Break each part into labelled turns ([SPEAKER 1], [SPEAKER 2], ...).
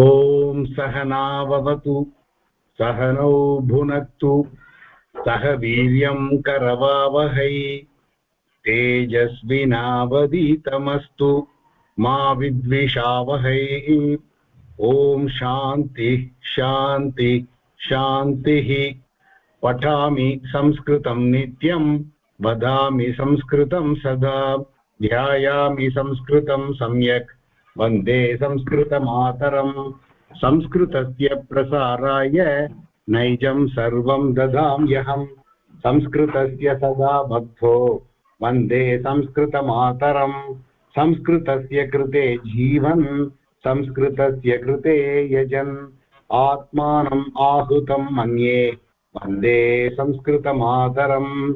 [SPEAKER 1] ॐ सहनाववतु सहनौ भुनक्तु, सह वीर्यं करवावहै तेजस्विनावदीतमस्तु मा विद्विषावहै। ॐ शान्तिः शान्ति शान्तिः पठामि संस्कृतं नित्यं, वदामि संस्कृतं सदा। ध्यायामि संस्कृतं सम्यक्। वंदे संस्कृतमातरम्। संस्कृतस्य प्रसाराय नैजं सर्वं ददाम्यहम्। संस्कृतस्य सदा भक्तो। वंदे संस्कृतमातरम्। संस्कृतस्य कृते जीवन्। संस्कृतस्य कृते यजन्। आत्मानम् आहुतं मन्ये। वंदे संस्कृतमातरम्।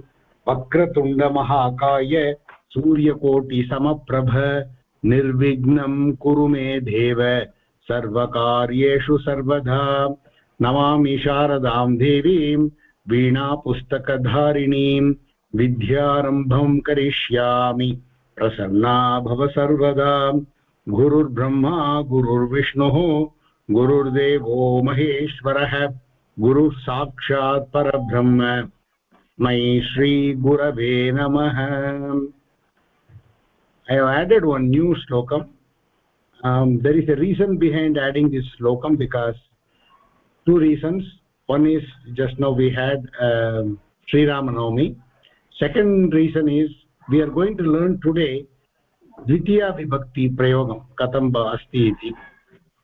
[SPEAKER 1] वक्रतुण्डमहाकाय सूर्यकोटिसमप्रभ निर्विघ्नं कुरु मे देव। सर्वकार्येषु सर्वदा नमामि शारदां देवीं, वीणापुस्तकधारिणीं। विद्यारम्भं करिष्यामि। प्रसन्ना भव सर्वदा। गुरुर्ब्रह्मा, गुरुर्विष्णुः, गुरुर्देवो महेश्वरः गुरुः साक्षात् परब्रह्म। मयि श्रीगुरवे नमः। I have added one new slokam um, there is a reason behind adding this slokam because two reasons. One is just now we had um, sri ramanavami second reason is we are going to learn today dvitiya vibhakti prayogam katam asti iti.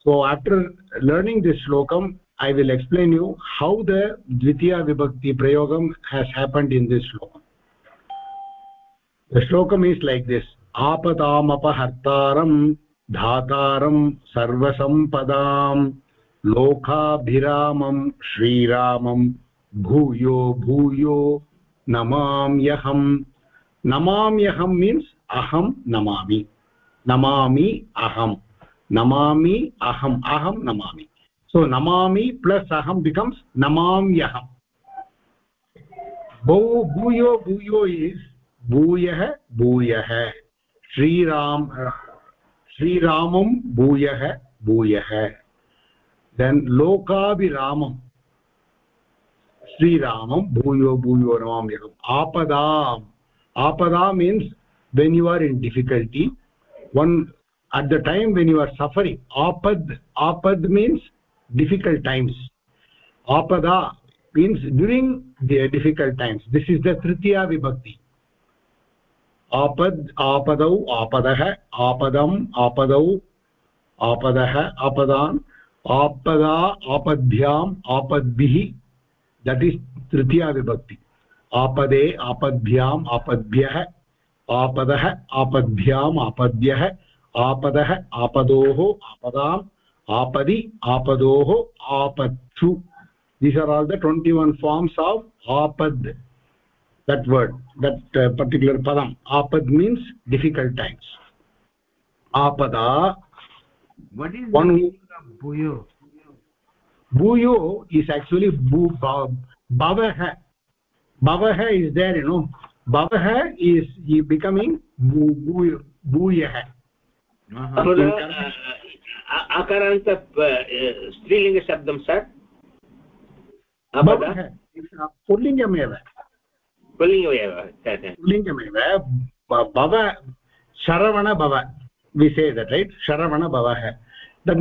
[SPEAKER 1] So after learning this slokam i will explain you how the dvitiya vibhakti prayogam has happened in this slokam the slokam is like this आपदामपहर्तारम् धातारम् सर्वसम्पदाम् लोकाभिरामम् श्रीरामम् भूयो भूयो नमाम्यहम्। नमाम्यहम् means अहम नमा नमा अहम नमा अहम अहम नमा सो नमा प्लस अहम् बिकम्स नमाम्यहम्। भू, भूयो भूयो इज़ भूय भूय। श्रीराम, श्रीरामं भूयः भूयः। देन् लोकाभिरामम् श्रीरामं भूयो भूयो नमाम्य आपदाम्। आपदा means when you are in difficulty one at the time when you are suffering आपद् आपद् मीन्स् डिफिकल्ट् टैम्स् आपदा means during the difficult times this is the तृतीया विभक्ति। आपद आपद आपद, आपदम्, आपद आपद आपदा आपदा, आपद्भ्याम्, आपद्भि दट इस् तृतीया विभक्ति। आपदे आपद्याम आपद्य आपद, आपद्भ्याम् आपद्यः आपद, आपदो आपदा आपदि, आपदो, आपत्सु। These are all the twenty one forms of आपद्। That word that uh, particular padam apad means difficult times apada
[SPEAKER 2] what is one the of bhuyo
[SPEAKER 1] bhuyo is actually bhu bhavah bhavah is there you know bhavah is becoming bu bhu bhuyah
[SPEAKER 3] अकारान्त स्त्रीलिङ्गशब्दं सर्
[SPEAKER 1] पुल्लिङ्गमेव
[SPEAKER 3] पुल्लिङ्गमेव
[SPEAKER 1] पुल्लिङ्गमेव भव, शरवण भव विसेद right Sharavana भवः that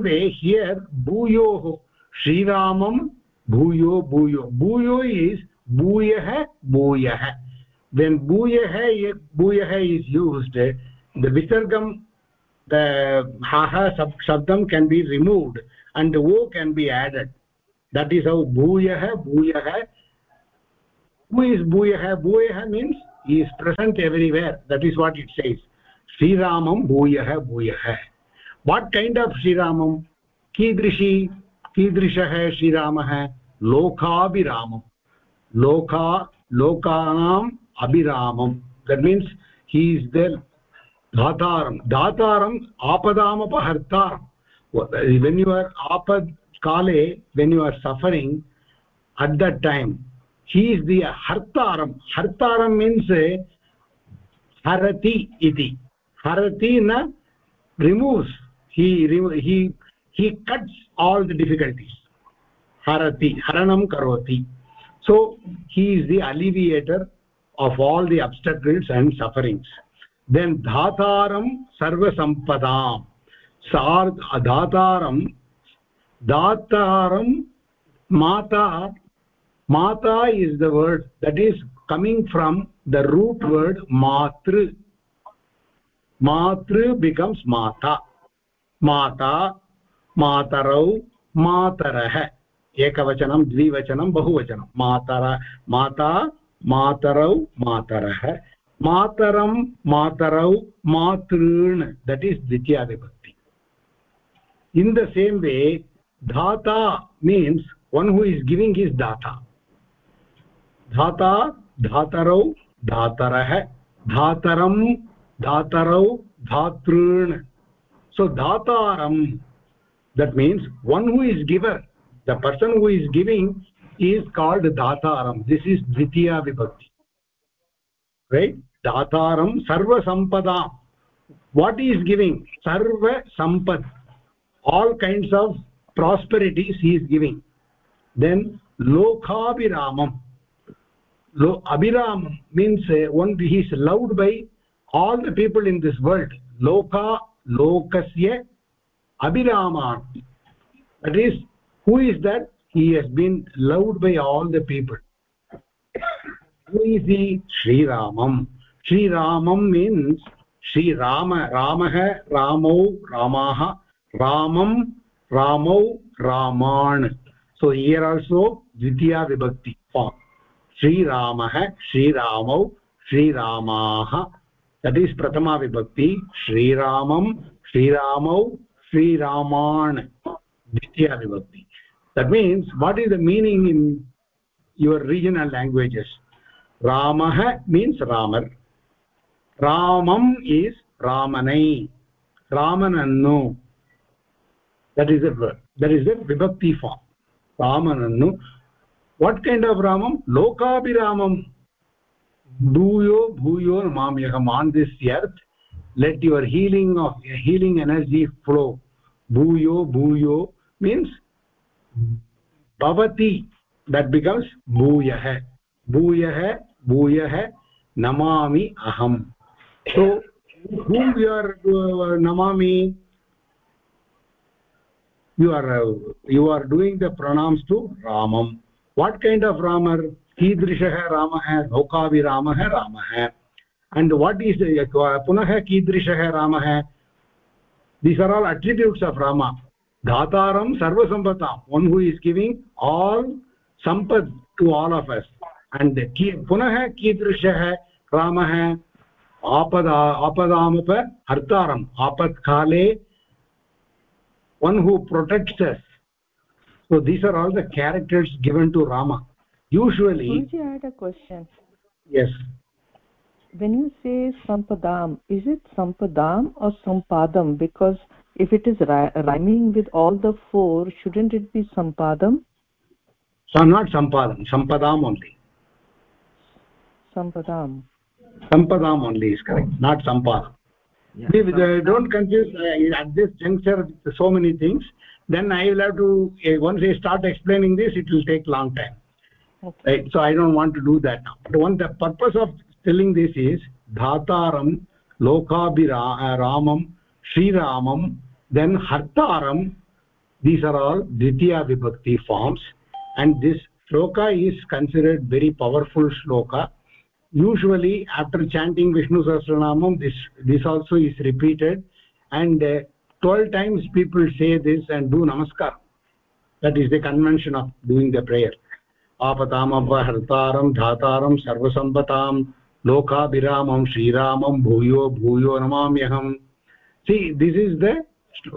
[SPEAKER 1] way here भूयोः, श्रीरामं भूयो भूयो। भूयो is भूयः भूयः। When भूयः भूयः इस् यूस्ड् द विसर्गं द हः शब्दं can that is how bhuyah bhuyah who is bhuyah bhuyah means he is present everywhere that is what it says Sri Ramam bhuyah bhuyah what kind of Sri Ramam कीदृशी कीदृशः श्रीरामः लोका लोकानां abhiramam that means he is there dhataram dhataram apadamapahartaram when you are apad kale when you are suffering at that time he is the hartaram. Hartaram means uh, harati iti. Harati na removes. He he he cuts all the difficulties. Harati haranam karoti. So he is the alleviator of all the obstacles and sufferings. Then dhataram sarva sampadam sar dhataram dhataram mata mata is the word that is coming from the root word matru matru becomes mata mata matarau matarah एकवचनं द्विवचनं बहुवचनं मातर माता मातरौ मातरः मातरं मातरौ मातॄन् that is Dwitiya vibhakti in the same way dhata means one who is giving is data धाता धातरौ धातरः धातरं धातरौ धातॄन् so dhataram that means one who is giver the person who is giving is called dhataram this is dvitiya vibhakti right dhataram sarva sampada what is giving sarva sampad all kinds of prosperities he is giving then lokabhiramam lo abhiram means uh, one he is loved by all the people in this world loka lokasya abhiraman that is who is that he has been loved by all the people who is he Sri Ramam Sri Ramam means Sri Rama Ramah Ramau Ramaha Ramam Ramau Raman so here also Dvitiya Vibhakti form Sri Ramah Sri Ramau Sri Ramaha that is Prathama Vibhakti Sri Ramam Sri Ramau Sri Raman Dvitiya Vibhakti that means what is the meaning in your regional languages ramah means ramar ramam is ramanai ramanannu that is a verb that is a vibhakti form ramanannu what kind of ramam lokabhiramam bhuyo bhuyo namamyaham on this earth let your healing of healing energy flow bhuyo bhuyo means bhavati that becomes bhuyah bhuyah bhuyah namami aham so whom you are uh, namami you are uh, you are doing the pranams to ramam what kind of ramar कीदृशः रामः लोकाभिरामः रामः and what is पुनः कीदृशः रामः these are all attributes of rama dhataram sarva sarvasampatam one who is giving all sampad to all of us and ki, punah ramah apada apadamap hartaram apat kale one who protects us. So these are all the characters given to rama. Usually
[SPEAKER 4] Guruji, i had a question.
[SPEAKER 1] yes.
[SPEAKER 4] When you say sampadam is it sampadam or sampadam? Because if it is rhyming with all the four shouldn't it be sampadam?
[SPEAKER 1] So not sampadam. Sampadam only.
[SPEAKER 4] Sampadam.
[SPEAKER 1] Sampadam only is correct not sampadam yeah, uh, don't confuse uh, at this juncture so many things. Then i will have to uh, once i start explaining this it will take long time. Okay. right? So i don't want to do that now. But one the purpose of telling this is dhataram lokabhiramam shriramam then hartaram. These are all ditiya vibhakti forms. And this shloka is considered very powerful shloka usually after chanting vishnu sahasranamam this this also is repeated. And uh, 12 times people say this and do namaskar that is the convention of doing the prayer. Apatam hartaram dhataram sarvasampatam lokabhiramam shriramam bhuyo bhuyo namamyaham. See this is the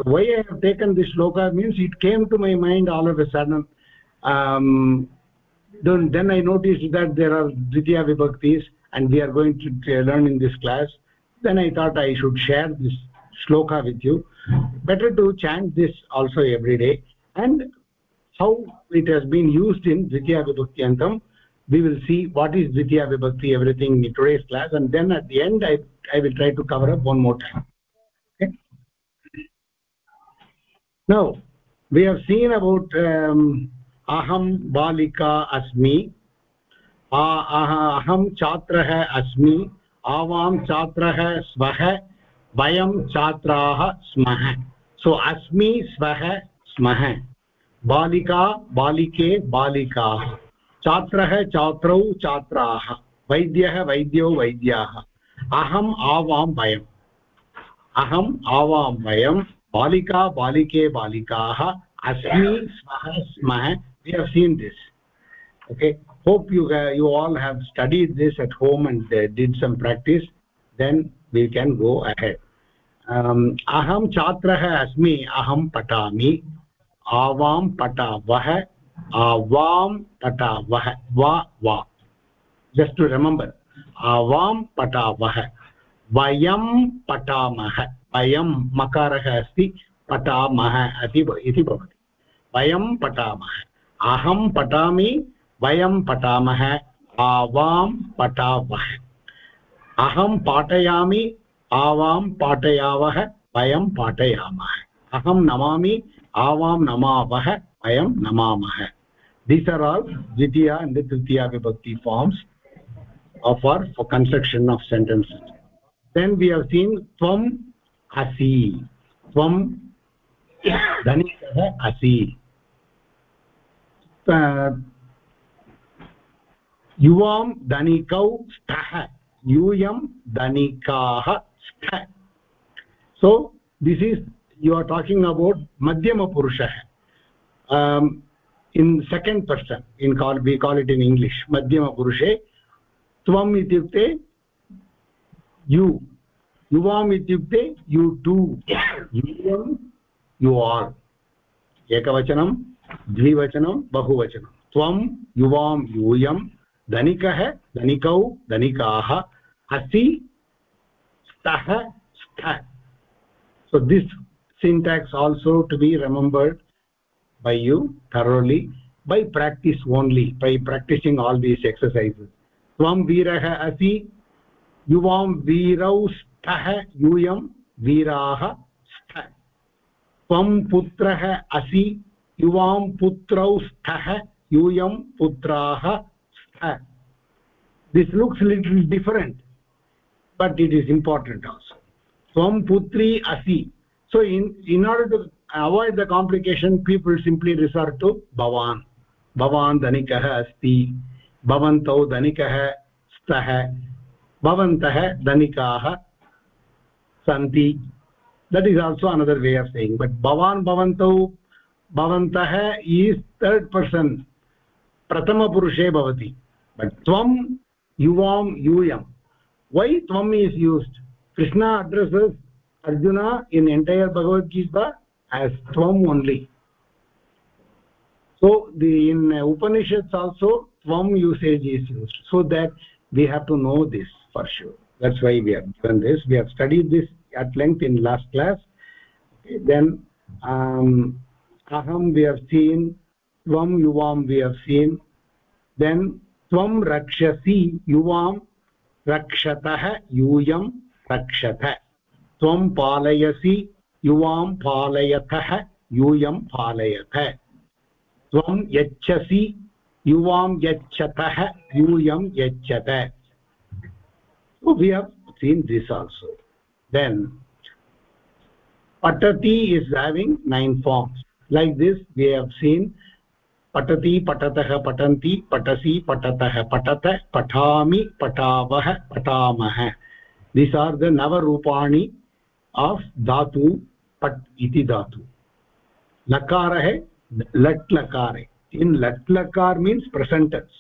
[SPEAKER 1] why i have taken this shloka means it came to my mind all of a sudden. Um, then, then i noticed that there are dvitiya vibhaktis and we are going to learn in this class. Then i thought i should share this shloka with you. Better to chant this also every day. And how it has been used in dvitiya vibhakti antam we will see what is dvitiya vibhakti everything in today's class. And then at the end i i will try to cover up one more time. Okay? Now we have seen about um, अहं बालिका अस्मि। अहं छात्रः अस्मि। आवां छात्रः स्वः, वयं छात्राः स्मः। सो, अस्मि, स्वः, स्मः। बालिका, बालिके, बालिकाः। छात्रः, छात्रौ, छात्राः। वैद्यः, वैद्यौ, वैद्याः। अहम्, आवां, वयम्। अहम्, आवां वयं बालिका, बालिके, बालिकाः। अस्मि स्मः स्मः। We have seen this okay hope you uh, you all have studied this at home and uh, did some practice then we can go ahead um, aham chatrah asmi aham patami avam patavah avam patavah va va just to remember avam patavah vayam patamah vayam makarah asti patamah ati iti bhavati vayam patamah अहं पठामि, वयं पठामः, आवां पठावः। अहं पाठयामि, आवां पाठयावः, वयं पाठयामः। अहं नमामि, आवां नमावः, वयं नमामः। दीस् आर् आल् द्वितीया अण्ड् तृतीया विभक्ति forms of for construction of sentence then we have seen त्वम् असि त्वं धनिकः असि युवां धनिकौ स्तः यूयं धनिकाः स्थ so this is you are talking about मध्यमपुरुषः in second person in call we call it in English मध्यमपुरुषे त्वम् इत्युक्ते यु युवाम् इत्युक्ते यु टु यूयं यु आर् एकवचनं। द्विवचनं, बहुवचन। त्वं, युवां, यूयं, धनिकः, धनिकौ, धनिकाः, असि, स्तः, स्थ। So this syntax also to be remembered by you thoroughly by practice only by practising all these exercises त्वं, वीरः, असि, युवां, वीरौ स्थ यूय, वीरा स्थ त्वं, पुत्रः युवां पुत्रौ स्थः, यूयं पुत्राः स्थ। This looks little different but it is important also त्वं पुत्री असि। So in in order to avoid the complication people simply resort to भवान्। भवान् धनिकः अस्ति। भवन्तौ धनिकः स्तः भवन्तः धनिकाः सन्ति। That is also another way of saying but भवान् भवन्तौ भवन्तः ईस् तर्ड् पर्सन् प्रथमपुरुषे भवति। त्वं युवां यूयं। वै त्वम् is used Krishna addresses Arjuna in entire Bhagavad Gita as त्वम् only so the in Upanishads also त्वं usage is used so that we have to know this for sure that's why we have given this we have studied this at length in last um, aham we have seen tvam yuvam we have seen then tvam rakshasi yuvam rakshatah yuyam rakshatah tvam palayasi युवां पालयतः यूयं पालयत त्वं यच्छसि युवां यच्छतः यूयं यच्छत so we have seen this also then patati is having nine forms like this we have seen patati patatah patanti patasi patatah patata patami patavah patamah these are the nava rupani of dhatu pat iti dhatu lakara hai lat lakare in lat lakar means present tense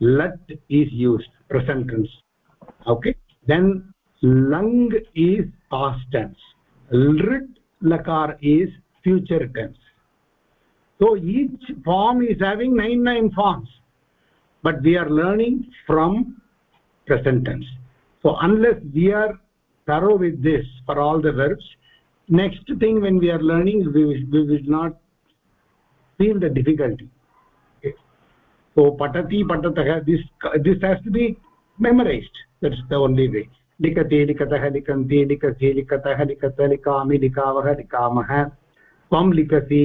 [SPEAKER 1] lat is used present tense okay then lang is past tense lrit lakar is future tense so each form is having nine nine forms but we are learning from present tense so unless we are thorough with this for all the verbs next thing when we are learning we will, we will not feel the difficulty okay. so patati patatah this this has to be memorized that's the only way लिखति लिखतः लिखन्ति लिखसि लिखतः लिखत लिखामि लिखावः लिखामः त्वं लिखसि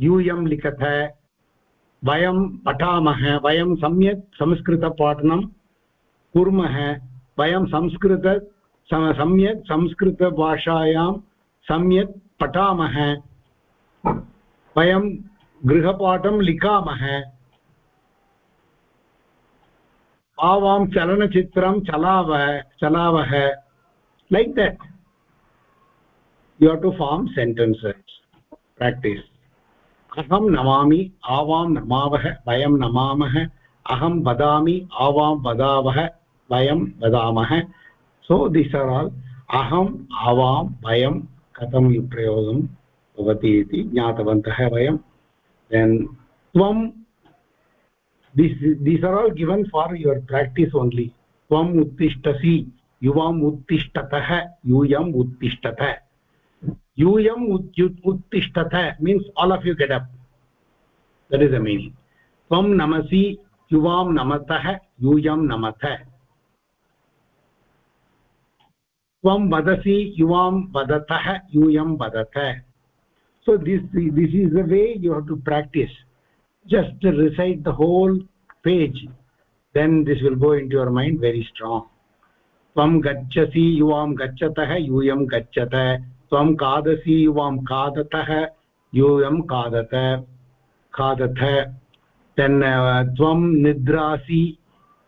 [SPEAKER 1] यूयं लिखत, वयं पठामः, वयं सम्यक् संस्कृतपाठनं कुर्मः, वयं संस्कृत सम्यक् संस्कृतभाषायां सम्यक् पठामः, वयं गृहपाठं लिखामः। आवां चलनचित्रं चलाव, चलावः। Like that you have to form sentences practice अहं नमामि आवां नमावः वयं नमामः अहं वदामि आवां वदावः वयं वदामः सो दिस् आर् आल् अहम् आवां वयं कथं प्रयोगं भवति इति ज्ञातवन्तः वयं देन् त्वं these these are all given for your practice only tvam uttishtasi yuvam uttishtatah yuyam uttishtatah यूयम् उत्तिष्ठत means all of you get up that is a meaning त्वं नमसि, युवां नमतः, यूयं नमथ त्वं वदसि, युवां वदतः, यूयं वदथ so this this is a way you have to practice just recite the whole page then this will go into your mind very strong त्वं गच्छसि, युवां गच्छतः, यूयं गच्छत. त्वं खादसि युवां खादतः, यूयं खादत। खादथ, तेन्, त्वं निद्रासि,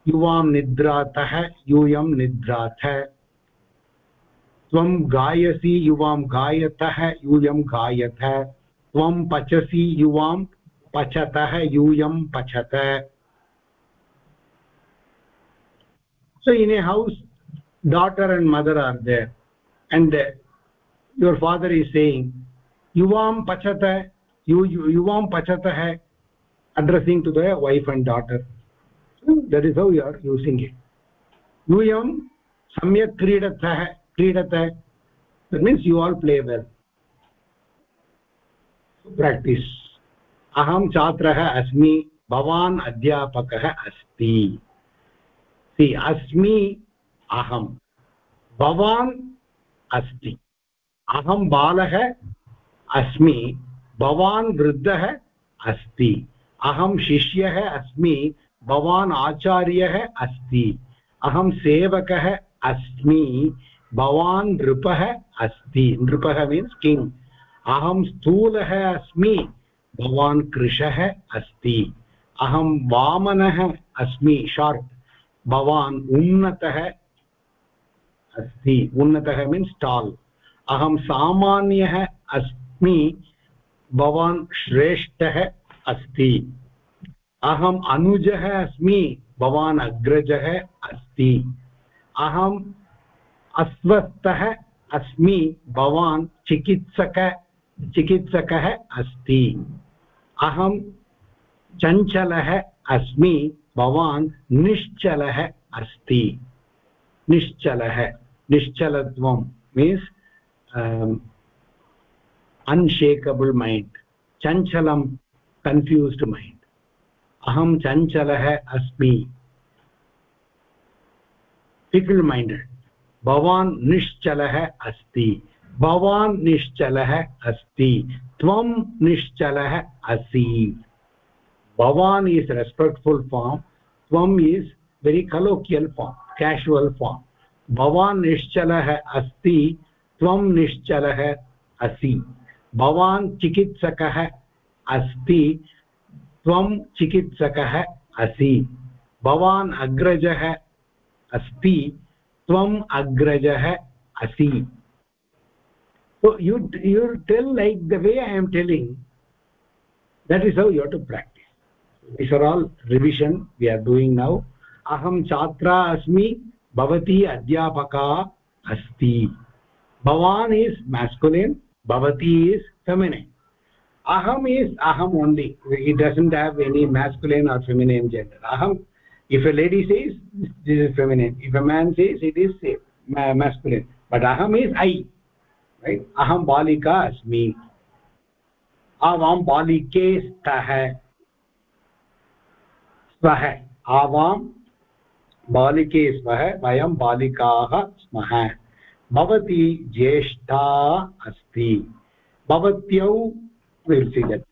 [SPEAKER 1] युवां निद्रातः, यूयं निद्राथ। त्वं गायसि, युवां गायतः, यूयं गायथ त्वं पचसि, युवां पचतः, यूयं पचत। So in a house daughter and mother are there and your father is saying yuvam pachata you yuvam pachatah addressing to the wife and daughter that is how you are using it yuyam samyak kridatah kridatah that means you all play well practice अहं छात्रः अस्मि भवान् अध्यापकः अस्ति सि अस्मि अहं भवान् अस्ति अहं बालः अस्मि, भवान् वृद्धः अस्ति। अहं शिष्यः अस्मि, भवान् आचार्यः अस्ति। अहं सेवकः अस्मि, भवान् नृपः अस्ति। नृपः मीन्स् किङ्ग् अहं स्थूलः अस्मि, भवान् कृशः अस्ति। अहं वामनः अस्मि शार्ट् भवान् उन्नतः अस्ति। उन्नतः मीन्स् टाल् अहं सामान्यः अस्मि, भवान् श्रेष्ठः अस्ति। अहम् अनुजः अस्मि, भवान् अग्रजः अस्ति। अहम् अस्वस्थः अस्मि, भवान् चिकित्सक, चिकित्सकः अस्ति। अहं चञ्चलः अस्मि, भवान् निश्चलः अस्ति। निश्चलः, निश्चलत्वं। मीन्स् अनशेकबल मैंड चञ्चलं कन्फ्यूस्ड् मैण्ड् अहं चञ्चलः अस्मि फिकल् मैण्डेड् भवान् निश्चलः अस्ति भवान् निश्चलः अस्ति त्वं निश्चलः असि भवान् इस् रेस्पेक्ट्फुल् फार्म् त्वम् is very colloquial form casual form भवान् निश्चलः अस्ति त्वं निश्चलः असि भवान् चिकित्सकः अस्ति त्वं चिकित्सकः असि भवान् अग्रजः अस्ति त्वम् अग्रजः असि so you you tell like the way i am telling that is how you have to practice these are all revision we are doing now aham chhatra asmi bhavati adhyapaka asti bhavan is masculine bhavati is feminine aham is aham only it doesn't have any masculine or feminine gender aham if a lady says this is feminine if a man says it is masculine but aham is i right aham balika asmi avam balike स्तः स्वः आवां बालिके स्वः वयं बालिकाः स्मः भवती ज्येष्ठा अस्ति। भवत्यौ विल्सिगत्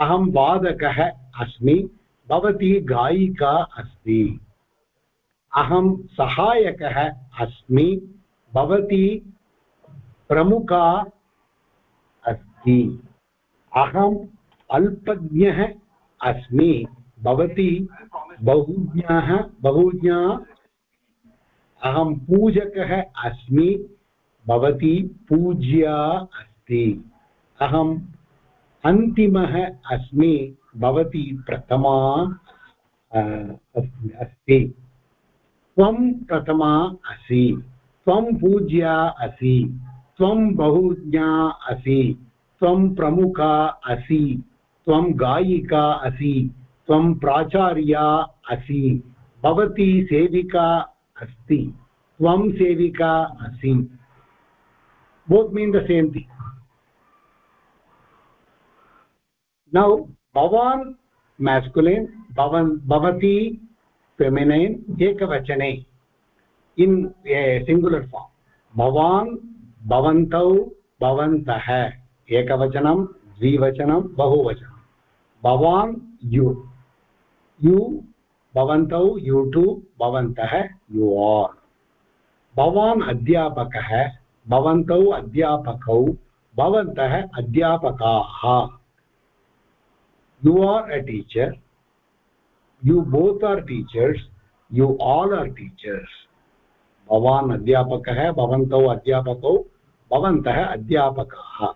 [SPEAKER 1] अहं वादकः अस्मि। भवती गायिका अस्ति। अहं सहायकः अस्मि। भवती प्रमुखा अस्ति। अहम् अल्पज्ञः अस्मि। भवती बहुज्ञः बहुज्ञा अहं पूजकः अस्मि, भवती पूज्या अस्ति। अहम् अन्तिमः अस्मि, भवती प्रथमा अस्ति। त्वं प्रथमा असि, त्वं पूज्या असि, त्वं बहुज्ञा असि, त्वं प्रमुखा असि, त्वं गायिका असि, त्वं प्राचार्या असि, भवती सेविका अस्ति। त्वं सेविका असि both mean the same thing now भवान् मेस्कुलिन् भवन्, भवती फेमिनैन् एकवचने इन् सिङ्गुलर् फार्म् भवान् भवन्तौ भवन्तः, एकवचनं, द्विवचनं, बहुवचनं। भवान् यु यु भवन्तौ यु टु भवन्तः यु आर्। भवान् अध्यापकः, भवन्तौ अध्यापकौ, भवन्तः अध्यापकाः। you are a teacher you both are teachers you all are teachers भवान् अध्यापकः, भवन्तौ अध्यापकौ, भवन्तः अध्यापकाः।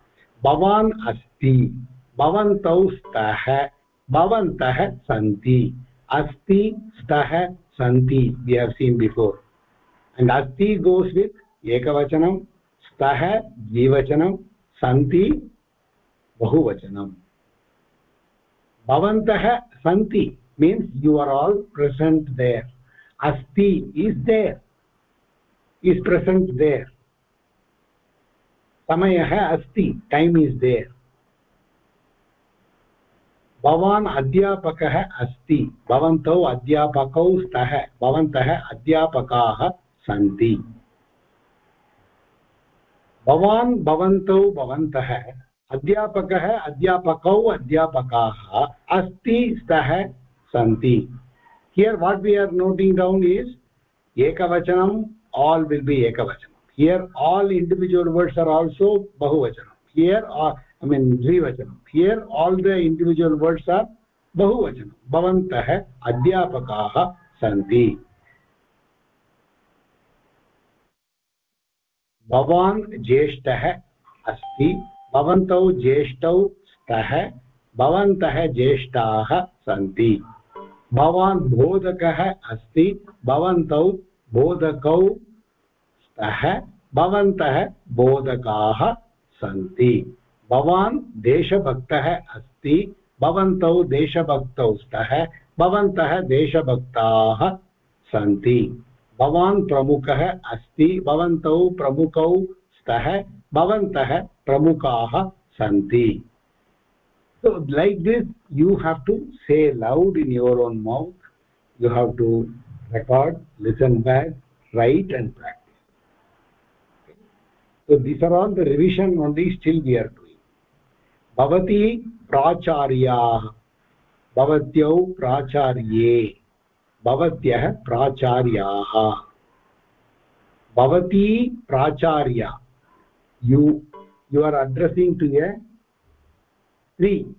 [SPEAKER 1] भवान् अस्ति, भवन्तौ स्तः, भवन्तः सन्ति। अस्ति स्तः सन्ति we have seen before and asti goes with ekavachanam stah dvivachanam santi bahuvachanam bhavantah santi means you are all present there asti is there is present there samayah asti time is there भवान् अध्यापकः अस्ति। भवन्तौ अध्यापकौ स्तः। भवन्तः अध्यापकाः सन्ति। भवान् भवन्तौ भवन्तः, अध्यापकः अध्यापकौ अध्यापकाः अस्ति, स्तः सन्ति। Here what we are noting down is एकवचनम् all will be एकवचनं। Here all individual words are also बहुवचनं। हियर् ऐ मीन् द्विवचनं। Here all the individual words are बहुवचनं। भवन्तः अध्यापकाः सन्ति। भवान् ज्येष्ठः अस्ति। भवन्तौ ज्येष्ठौ स्तः। भवन्तः ज्येष्ठाः सन्ति। भवान् बोधकः अस्ति। भवन्तौ बोधकौ स्तः। भवन्तः बोधकाः सन्ति। भवान् देशभक्तः अस्ति भवन्तौ देशभक्तौ स्तः भवन्तः देशभक्ताः सन्ति भवान् प्रमुखः अस्ति भवन्तौ प्रमुखौ स्तः भवन्तः प्रमुखाः सन्ति so like this you have to say loud in your own mouth you have to record listen back write and practice so these are all the revision only still we are doing भवती प्राचार्याः। भवत्यौ प्राचार्ये। भवत्यः प्राचार्याः। भवती प्राचार्या। यु यु are addressing to a स्त्री।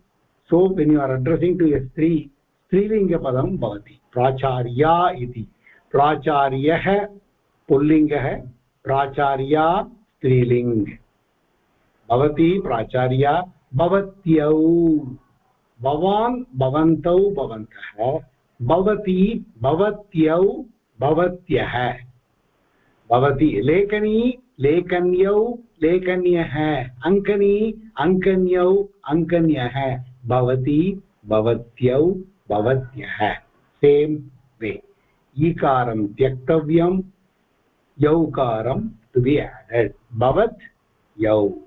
[SPEAKER 1] So when you are addressing to a स्त्री, स्त्रीलिङ्गपदं भवति। प्राचार्या इति। प्राचार्यः पुल्लिङ्गः, प्राचार्या स्त्रीलिङ्ग्। भवती प्राचार्या भवत्यौ। भवान् भवन्तौ भवन्तः। भवती भवत्यौ भवत्यः। भवती लेखनी, लेखन्यौ, लेखन्यः। अङ्कनी, अङ्कन्यौ, अङ्कन्यः। भवती भवत्यौ भवत्यः। Same way. ईकारं त्यक्तव्यं। यौकारं टु बि एडेड् भवत् यौ।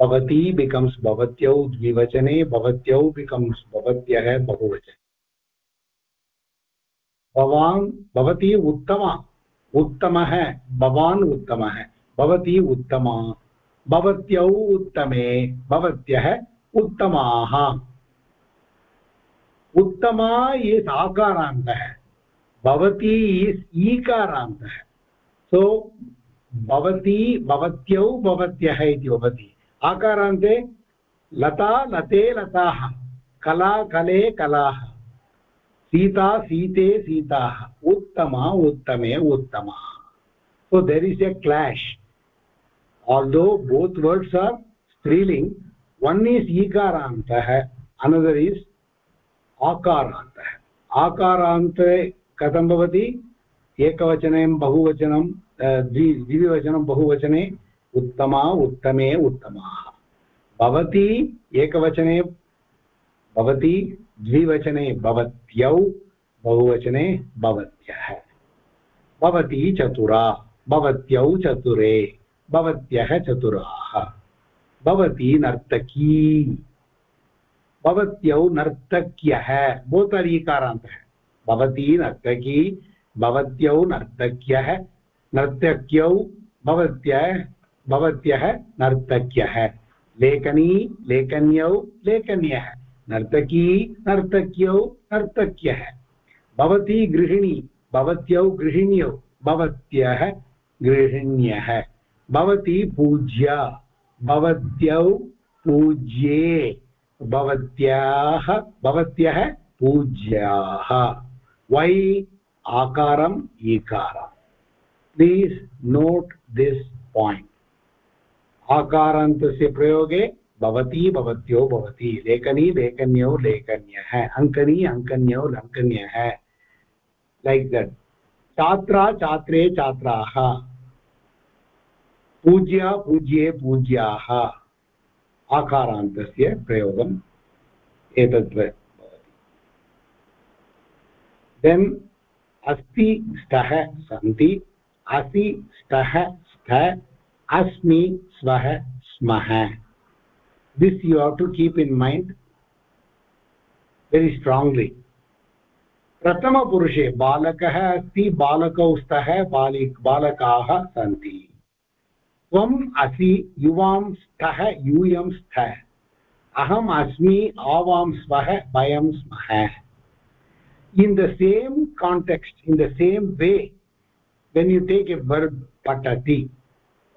[SPEAKER 1] Bhavati becomes bhavatyau dvivachane bhavatyau becomes bhavatyah bahuvachane भवान्, भवती उत्तमा, उत्तमः, भवान् उत्तमः, भवती उत्तमा, भवत्यौ उत्तमे, भवत्यः उत्तमाः। उत्तमा इस् आकारान्तः, भवती इस् ईकारान्तः। सो भवती, भवत्यौ, भवत्यः इति भवति। आकारान्ते लता, लते, लताः, कला, कले, कलाः। सीता, सीते, सीताः। उत्तमा, उत्तमे, उत्तमाः। So, there is a clash. Although both words are striling one is ikarantah another is आकारान्तः आकारान्ते कथं भवति एकवचने बहुवचनं द्वि द्विवचनं बहुवचने उत्तमा उत्तमे उत्तमाः। भवती एकवचने भवती द्विवचने भवत्यौ, बहुवचने भवत्यः। भवती चतुरा, भवत्यौ चतुरे, भवत्यः चतुराः। भवती नर्तकी। भवत्यौ नर्तक्यः बोतरीकारान्तः भवती नर्तकी, भवत्यौ नर्तक्यः, नर्तक्यौ, भवत्य भवत्यः नर्तक्यः। लेखनी, लेखन्यौ, लेखन्यः। नर्तकी, नर्तक्यौ, नर्तक्यः। भवती गृहिणी, भवत्यौ गृहिण्यौ, भवत्यः गृहिण्यः। भवती पूज्या, भवत्यौ पूज्ये। भवत्याः, भवत्यः पूज्याः। वै आकारम्, ईकारम्। प्लीस् नोट् दिस् पायिण्ट् आकारान्तस्य प्रयोगे भवती भवत्यो भवति, लेखनी लेखन्यौ लेखन्यः, अङ्कनी अङ्कन्यौ लङ्कन्यः। लैक् दट् छात्रा छात्रे छात्राः। पूज्या पूज्ये पूज्याः। आकारान्तस्य प्रयोगम् एतद् भवति। देन् अस्ति स्तः सन्ति, असि स्तः स्थ अस्मि स्वः स्मः this you have to keep in mind very strongly प्रथमपुरुषे बालकः अस्ति बालकौ स्तः बालि बालकाः सन्ति त्वम् असि युवां स्तः यूयं स्तः अहम् अस्मि आवां स्वः वयं स्मः in the same context in the same way when you take a verb patati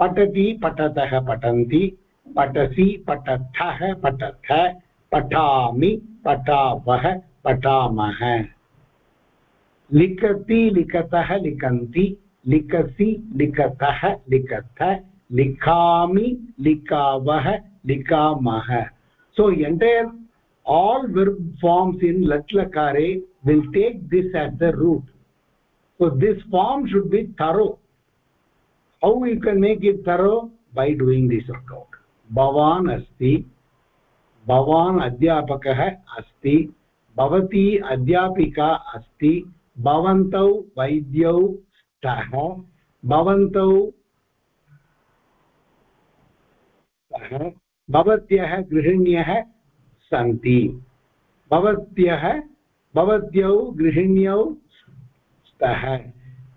[SPEAKER 1] पठति पठतः पठन्ति पटसी पठथः पठथ पठा पठावः पठा लिखति लिखतः लिखती लिखसी लिखतः लिखथ लिखा लिखाव लिखा so enter all verb forms in लट्लकारे will take this as the root so this form should be thorough how you can make it thorough by doing this workout bhavan asti bhavan adhyapakah asti भवती अध्यापिका अस्ति भवन्तौ वैद्यौ स्तः भवन्तौ भवत्यः गृहिण्यः सन्ति भवत्यः भवत्यौ गृहिण्यौ स्तः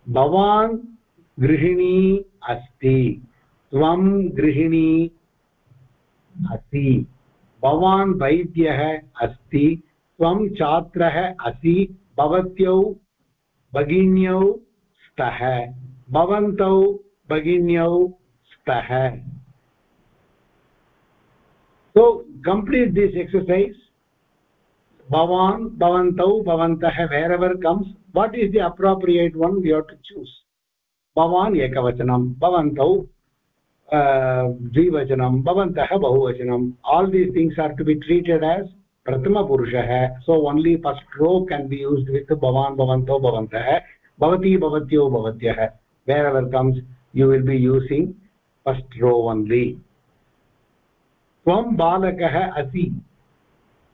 [SPEAKER 1] भवान् गृहिणी अस्ति। त्वं गृहिणी असि। भवान् वैद्यः अस्ति। त्वं छात्रः असि। भवत्यौ भगिन्यौ स्तः। भवन्तौ भगिन्यौ स्तः। सो कम्प्लीट् दिस् एक्ससैस् भवान्, भवन्तौ, भवन्तः wherever comes what is the appropriate one you to choose भवान् एकवचनं, भवन्तौ द्विवचनं, भवन्तः बहुवचनम् all these things are to be treated as प्रथमपुरुषः. So only first row can be used with भवान्, भवन्तौ, भवन्तः. भवती भवत्यौ भवत्यः. Wherever comes you will be using first row only त्वं बालकः असि।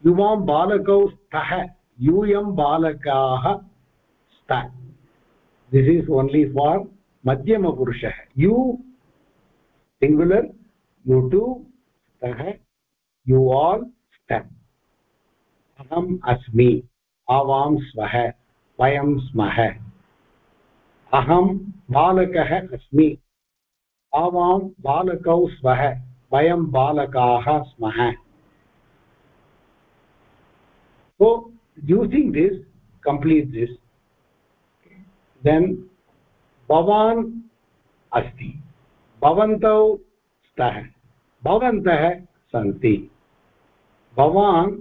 [SPEAKER 1] युवां बालकौ स्तः। यूयं बालकाः स्त। दिस् इस् ओन्लि फार् मध्यमपुरुषः। यु सिङ्गुलर् यु टु स्तः यु आल् स्त अहम् अस्मि, आवां स्वः, वयं स्मः। अहं बालकः अस्मि, आवां बालकौ स्वः, वयं बालकाः स्मः। So using this complete this? Then भवान् अस्ति। भवन्तौ स्तः। भवन्तः सन्ति। भवान्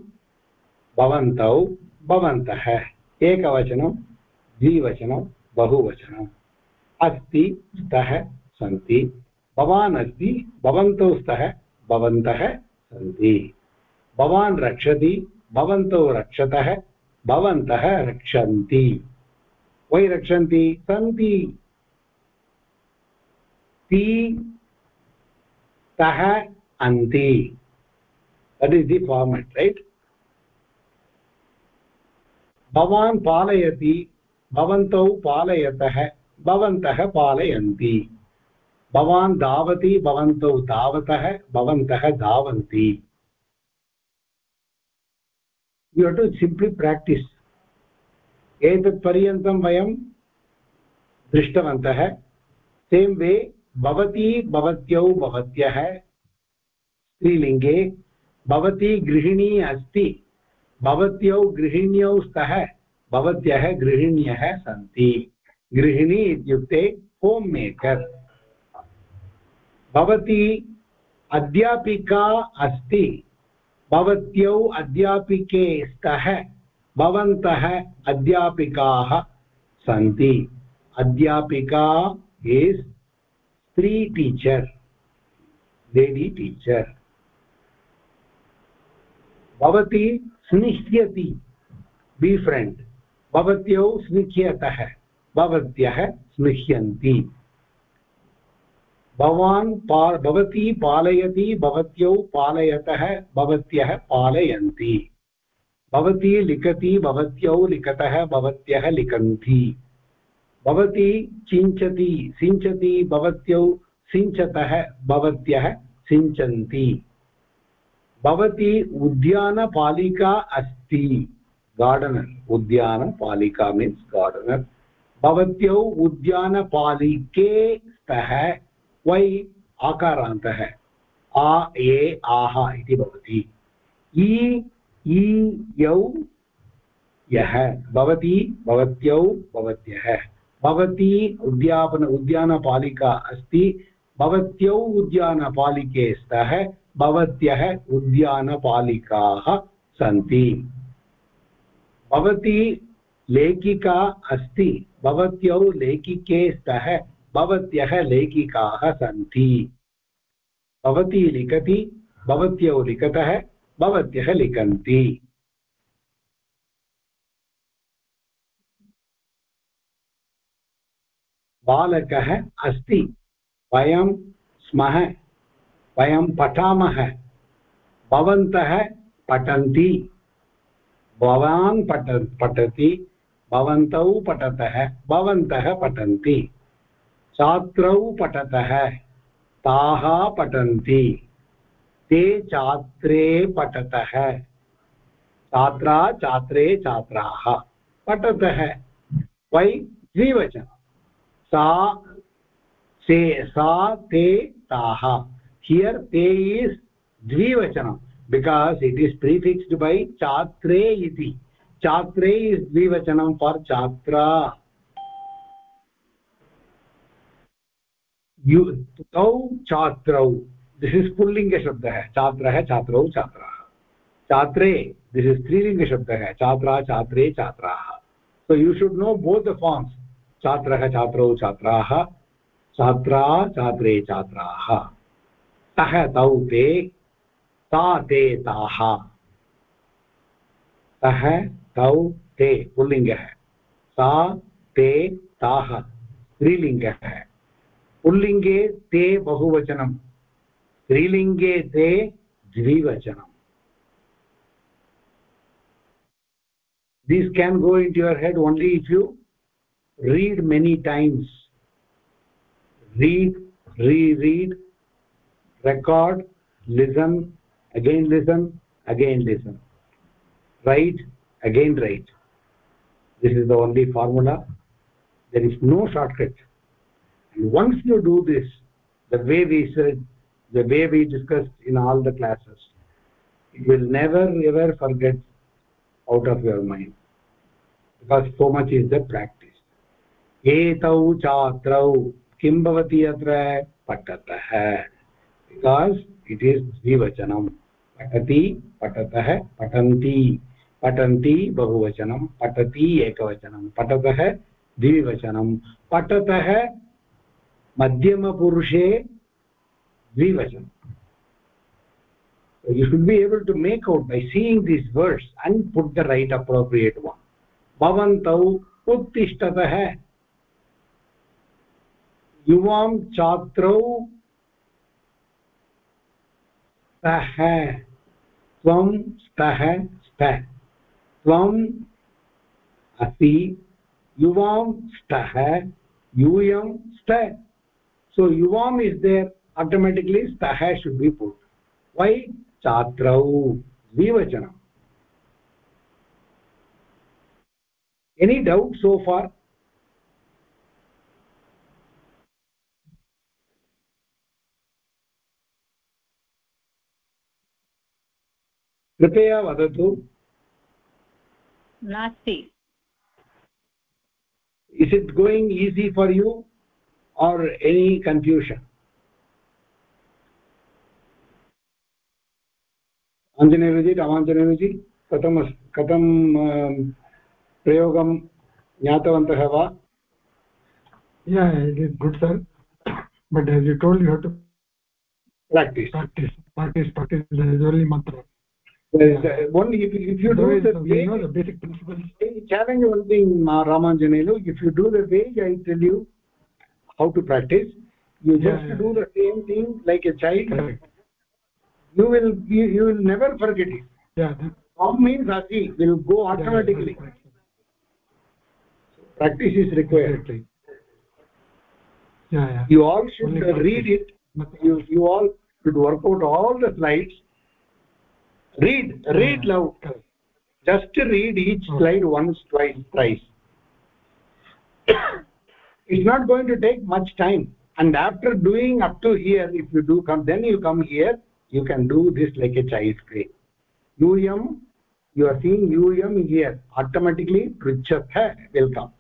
[SPEAKER 1] भवन्तौ भवन्तः। एकवचनं, द्विवचनं बहुवचनम् अस्ति, स्तः, सन्ति। भवान् अस्ति, भवन्तौ स्तः, भवन्तः सन्ति। भवान् रक्षति, भवन्तौ रक्षतः, भवन्तः रक्षन्ति। वै रक्षन्ति? सन्ति। ति तः अन्ति that is the format right भवान् पालयति, भवन्तौ पालयतः, भवन्तः पालयन्ति। भवान् धावति, भवन्तौ धावतः, भवन्तः धावन्ति। You have to simply practice एतत् पर्यन्तं वयं दृष्टवन्तः। सेम् वे भवती भवत्यौ भवत्यः। स्त्रीलिङ्गे, भवती गृहिणी अस्ति, भवत्यौ गृहिण्यौ स्तः, भवत्यः गृहिण्यः सन्ति। गृहिणी इत्युक्ते होम् मेकर् भवती अध्यापिका अस्ति, भवत्यौ अध्यापिके स्तः, भवन्तः अध्यापिकाः सन्ति। अध्यापिका इस् स्त्री टीचर् लेडी टीचर् भवती स्निह्यति बी फ्रेण्ड् भवत्यौ स्निह्यतः, भवत्यः स्निह्यन्ति. भवान् पा, भवती पालयति, भवत्यौ पालयतः, भवत्यः पालयन्ति. भवती लिखति, भवत्यौ लिखतः, भवत्यः लिखन्ति. भवती सिञ्चति सिञ्चति भवत्यौ, सिञ्चतः भवत्यः सिञ्चन्ति। भवती उद्यानपालिका अस्ति। गार्डनर् उद्यानपालिका मीन्स् गार्डनर् भवत्यौ उद्यानपालिके स्तः वै आकारान्तः। आ, ए, आह इति भवति। इ इ यौ, यः। भवती, भवत्यौ, भवत्यः। भवती उद्यापन उद्यानपालिका अस्ति। भवत्यौ उद्यानपालिके स्तः भवत्यः उद्यानपालिकाः सन्ति। भवती लेखिका अस्ति। भवत्यौ लेखिके स्तः भवत्यः लेखिकाः सन्ति। भवती लिखति, भवत्यौ लिखतः, भवत्यः लिखन्ति। बालकः अस्ति। वयं स्मः, वयं पठामः। भवन्तः पठन्ति। भवान् पठ, पठति, भवन्तौ पठतः, भवन्तः पठन्ति। छात्रौ पठतः, ताः पठन्ति। ते छात्रे पठतः। छात्रा, छात्रे छात्राः पठतः। वै द्विवचनं। सा, से, सा, ते, ताः। हियर् ते इस् द्विवचनं। Because it is prefixed by छात्रे इति। छात्रे इस् द्विवचनं फार् छात्रा यु तौ छात्रौ। दिस् इस् पुल्लिङ्गशब्दः छात्रः, छात्रौ, छात्राः। छात्रे दिस् इस् स्त्रीलिङ्गशब्दः। छात्रा, छात्रे, छात्राः। So you should know both the forms छात्रः छात्रौ छात्राः, छात्रा छात्रे छात्राः। तः तौ ते ता ते ताः। तः तौ ते पुल्लिङ्गः, सा ते ताः स्त्रीलिङ्गः। पुल्लिङ्गे ते बहुवचनं स्त्रीलिङ्गे ते द्विवचनम्। This can go into your head only if you read many times. Read reread record listen again listen again listen. Write again write. This is the only formula. There is no shortcut. And once you do this the way we said the way we discussed in all the classes it will never ever forget out of your mind. Because so much is the practice etau chatrau kim bhavati atra patatah because it is dvivachanam patati patatah patanti पठन्ति बहुवचनं पठति एकवचनं पठतः द्विवचनं पठतः मध्यमपुरुषे द्विवचनं you should be able to make out by seeing these words and put the right appropriate one bhavantau उत्तिष्ठतः युवां छात्रौ स्तः त्वं स्तः स्त। त्वम् असि युवां स्तः, यूयं स्त। सो युवाम् इस् देर् आटोमेटिक्लि स्तः शुड् बि पुट् वै छात्रौ, द्विवचनम्। एनी डौट् सो फार् कृपया वदतु
[SPEAKER 5] नास्ति
[SPEAKER 1] is it going easy for you or any confusion आञ्जनेयजी रामाञ्जनेयजी कथम् कथं प्रयोगं ज्ञातवन्तः वा
[SPEAKER 6] yeah it is good sir but as you told you have to
[SPEAKER 1] practice
[SPEAKER 6] practice practice practice there is only mantra
[SPEAKER 1] one if, if you do the
[SPEAKER 6] we know the basic principles.
[SPEAKER 1] Challenge one thing ramanjanelu if you do the way i tell you how to practice. You just
[SPEAKER 6] yeah.
[SPEAKER 1] do the same thing like a child.
[SPEAKER 6] Correct.
[SPEAKER 1] You will you, you will never forget it.
[SPEAKER 6] Yeah that,
[SPEAKER 1] how means asi will go automatically.
[SPEAKER 6] yeah,
[SPEAKER 1] practice is required.
[SPEAKER 6] Exactly. Yeah yeah.
[SPEAKER 1] You all should
[SPEAKER 6] Only
[SPEAKER 1] uh,
[SPEAKER 6] practice.
[SPEAKER 1] read it. you you all should work out all the slides read read
[SPEAKER 6] Yeah,
[SPEAKER 1] loud just read each
[SPEAKER 6] Okay.
[SPEAKER 1] slide once twice thrice it's not going to take much time and after doing up to here if you do come then you come here you can do this like a child play um you are seeing um here automatically pruchatha will come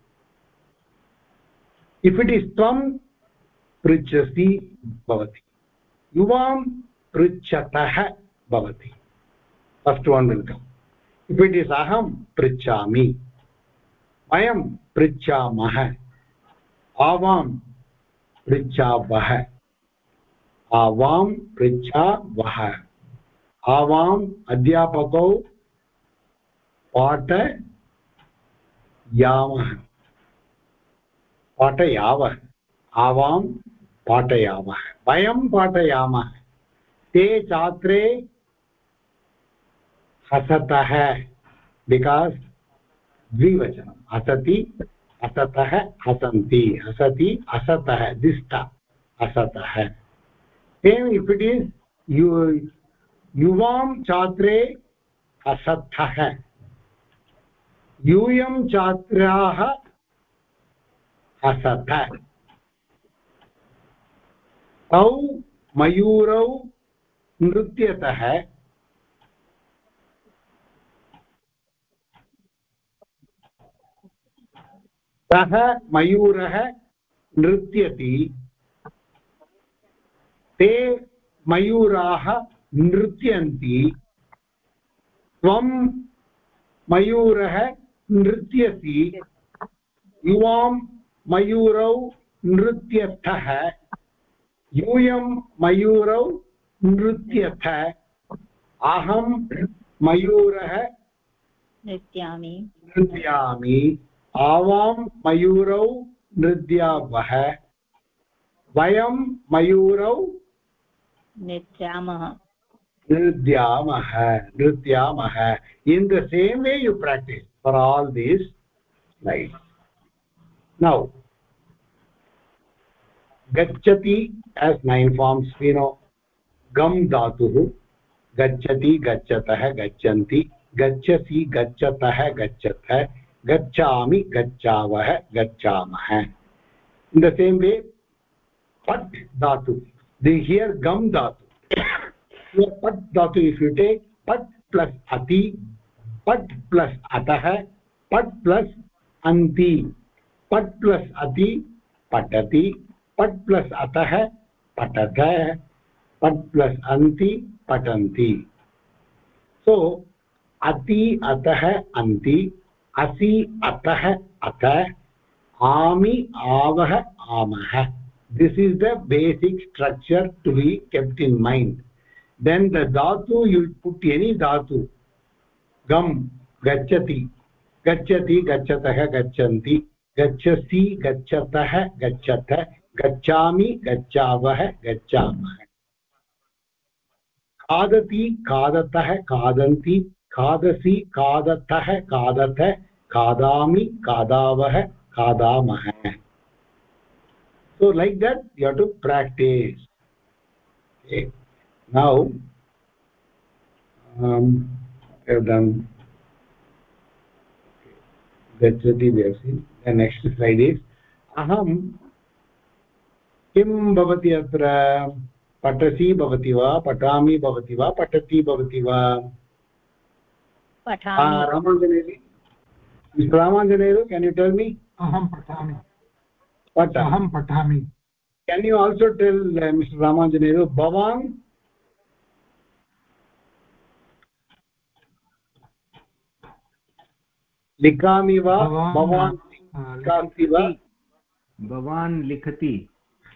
[SPEAKER 1] if it is tvam pruchasi bhavati yuvam pruchatah bhavati first one will come if it is aham pruchami vayam pruchamah आवां पृच्छावः आवां पृच्छावः आवाम् अध्यापकौ पाठयामः पाठयावः आवां पाठयामः वयं पाठयामः ते छात्रे हसतः because द्विवचनं हसति हसतः हसन्ति हसति हसतः दिष्ट हसतः same if it is you, युवां छात्रे हसतः यूयं छात्राः हसत तौ मयूरौ नृत्यतः सः मयूरः नृत्यति। ते मयूराः नृत्यन्ति। त्वं मयूरः नृत्यसि युवां मयूरौ नृत्यर्थः यूयं मयूरौ नृत्यथ। अहं मयूरः
[SPEAKER 5] नृत्यामि।
[SPEAKER 1] नृत्यामि। आवाम मयूरौ नृद्या वह मयूरौ
[SPEAKER 5] नृत्यामः।
[SPEAKER 1] नृत्यामः। नृत्यामः in the same way you practice for all these life now गच्छति एस् नैन् फार्म्स् विनो गम् धातुः गच्छति गच्छतः गच्छन्ति गच्छसि गच्छतः गच्छतः गच्छामि गच्छावः गच्छामः in the same way pat dhatu they hear gum dhatu here pat dhatu if you take pat plus ati pat plus atah pat plus anti pat plus ati patati pat plus atah patatah pat plus anti patanti so ati atah anti असि अतः अत, आमि आवः आमः this is the basic structure to be kept in mind then the धातु you put any धातु गम् गच्छति गच्छति गच्छतः गच्छन्ति गच्छसि गच्छतः गच्छत गच्छामि गच्छावः गच्छामः खादति खादतः खादन्ति खादसि खादतः खादत खादामि खादाव खादामः so like that you have to practice now गच्छति देवसि नेक्स्ट् स्लैड् इस् अहं किं वा पठामि भवति वा पठति भवति रामाञ्जनेयु रामाञ्जनेयु केन् यु टेल् मी
[SPEAKER 6] अहं पठामि।
[SPEAKER 1] पठ
[SPEAKER 6] अहं पठामि।
[SPEAKER 1] Can you also tell mister Ramanjaneyu भवान् लिखामि वा
[SPEAKER 2] भवान्- uh,
[SPEAKER 1] लिखासि वा
[SPEAKER 2] भवान् लिखति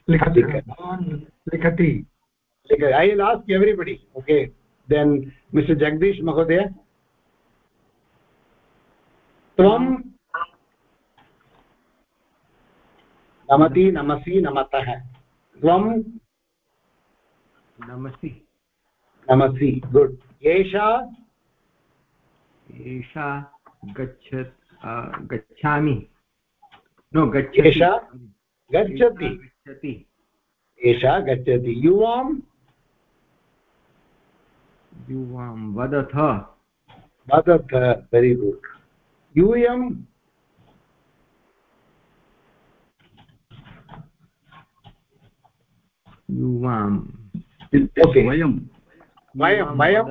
[SPEAKER 6] लिखति
[SPEAKER 1] लिखति।
[SPEAKER 6] भवान् लिखति
[SPEAKER 1] I will ask everybody okay then mister Jagdish महोदय त्वं नमति नमसि नमतः। त्वं
[SPEAKER 2] नमसि।
[SPEAKER 1] नमसि। गुड्। एषा
[SPEAKER 2] एषा गच्छत् अ, गच्छामि। नो गच्छति।
[SPEAKER 1] एषा गच्छति।
[SPEAKER 2] गच्छति।
[SPEAKER 1] एषा गच्छति। युवां
[SPEAKER 2] युवां वदथ।
[SPEAKER 1] वदथ। वेरि गुड् यूयं
[SPEAKER 2] युवां
[SPEAKER 1] ओके।
[SPEAKER 7] वयं
[SPEAKER 1] वयं वयं।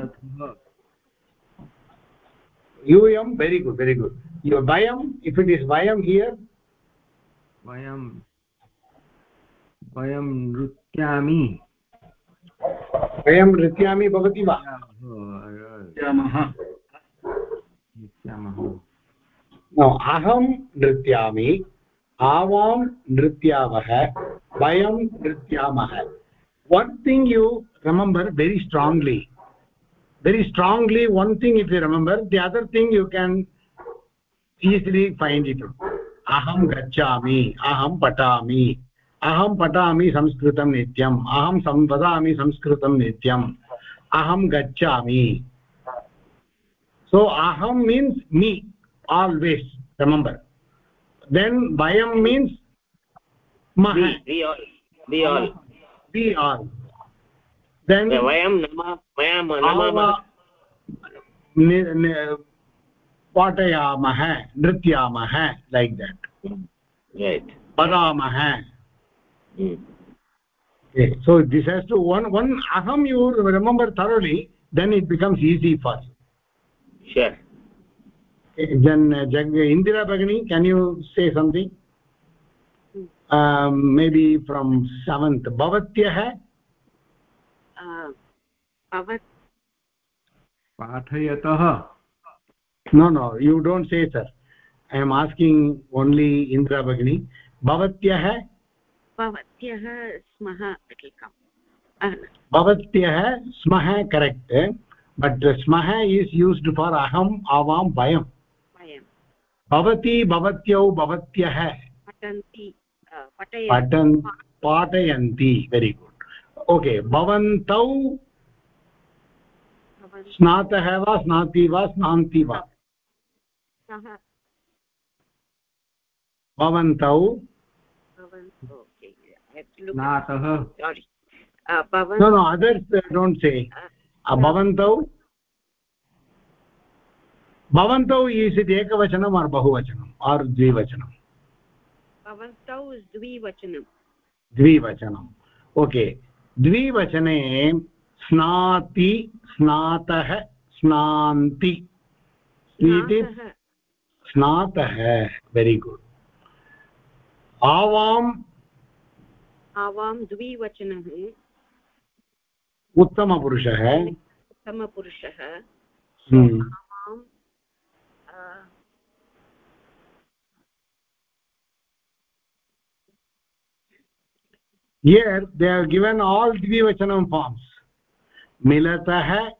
[SPEAKER 1] यूयं वेरि गुड् वेरि गुड् वयम् इफ् इट् इस् वयं हियर्
[SPEAKER 2] वयं वयं नृत्यामि।
[SPEAKER 1] वयं नृत्यामि भवति वा?
[SPEAKER 7] श्यामः
[SPEAKER 2] नृत्यामः।
[SPEAKER 1] Aham nrityami avam nrityamah vayam nrityamah one thing you remember very strongly very strongly one thing if you remember the other thing you can easily find it aham gachami aham patami aham patami sanskritam nityam aham samvadami sanskritam nityam aham gachami so aham means me always remember then vayam means mah
[SPEAKER 3] we we all we all
[SPEAKER 1] we all then
[SPEAKER 3] vayam nama vayam
[SPEAKER 1] नि- पाठयामः नृत्यामः like that
[SPEAKER 3] right
[SPEAKER 1] वदामः
[SPEAKER 3] Hmm.
[SPEAKER 1] so this has to one one aham you remember thoroughly then it becomes easy for you
[SPEAKER 3] sure.
[SPEAKER 1] Then uh, Jag indira bagini can you say something um, maybe from seventh bhavatyah
[SPEAKER 8] भवत्
[SPEAKER 2] पाठयतः
[SPEAKER 1] no no you don't say sir i am asking only indra bagini bhavatyah
[SPEAKER 8] स्मः एकम्
[SPEAKER 1] bhavatyah smah correct but smah is used for aham avam vayam
[SPEAKER 8] वयं
[SPEAKER 1] भवती भवत्यौ भवत्यः।
[SPEAKER 8] पठन्ति
[SPEAKER 1] पाठयन्ति। Very good okay
[SPEAKER 8] भवन्तौ
[SPEAKER 1] स्नातः वा स्नाति वा स्नान्ति वा? भवन्तौ? भवन्तौ? भवन्तौ ईस् इति एकवचनम् आर् बहुवचनम् आर्
[SPEAKER 8] द्विवचनं भवन्तौ द्विवचनं
[SPEAKER 1] द्विवचनम्। ओके द्विवचने स्नाति स्नातः स्नान्ति। इति
[SPEAKER 8] स्नातः
[SPEAKER 1] वेरि गुड् आवाम्।
[SPEAKER 8] आवां द्विवचनः
[SPEAKER 1] उत्तमपुरुषः।
[SPEAKER 8] उत्तमपुरुषः।
[SPEAKER 1] हम्म। Here they have given all dvivachanam forms. Milatah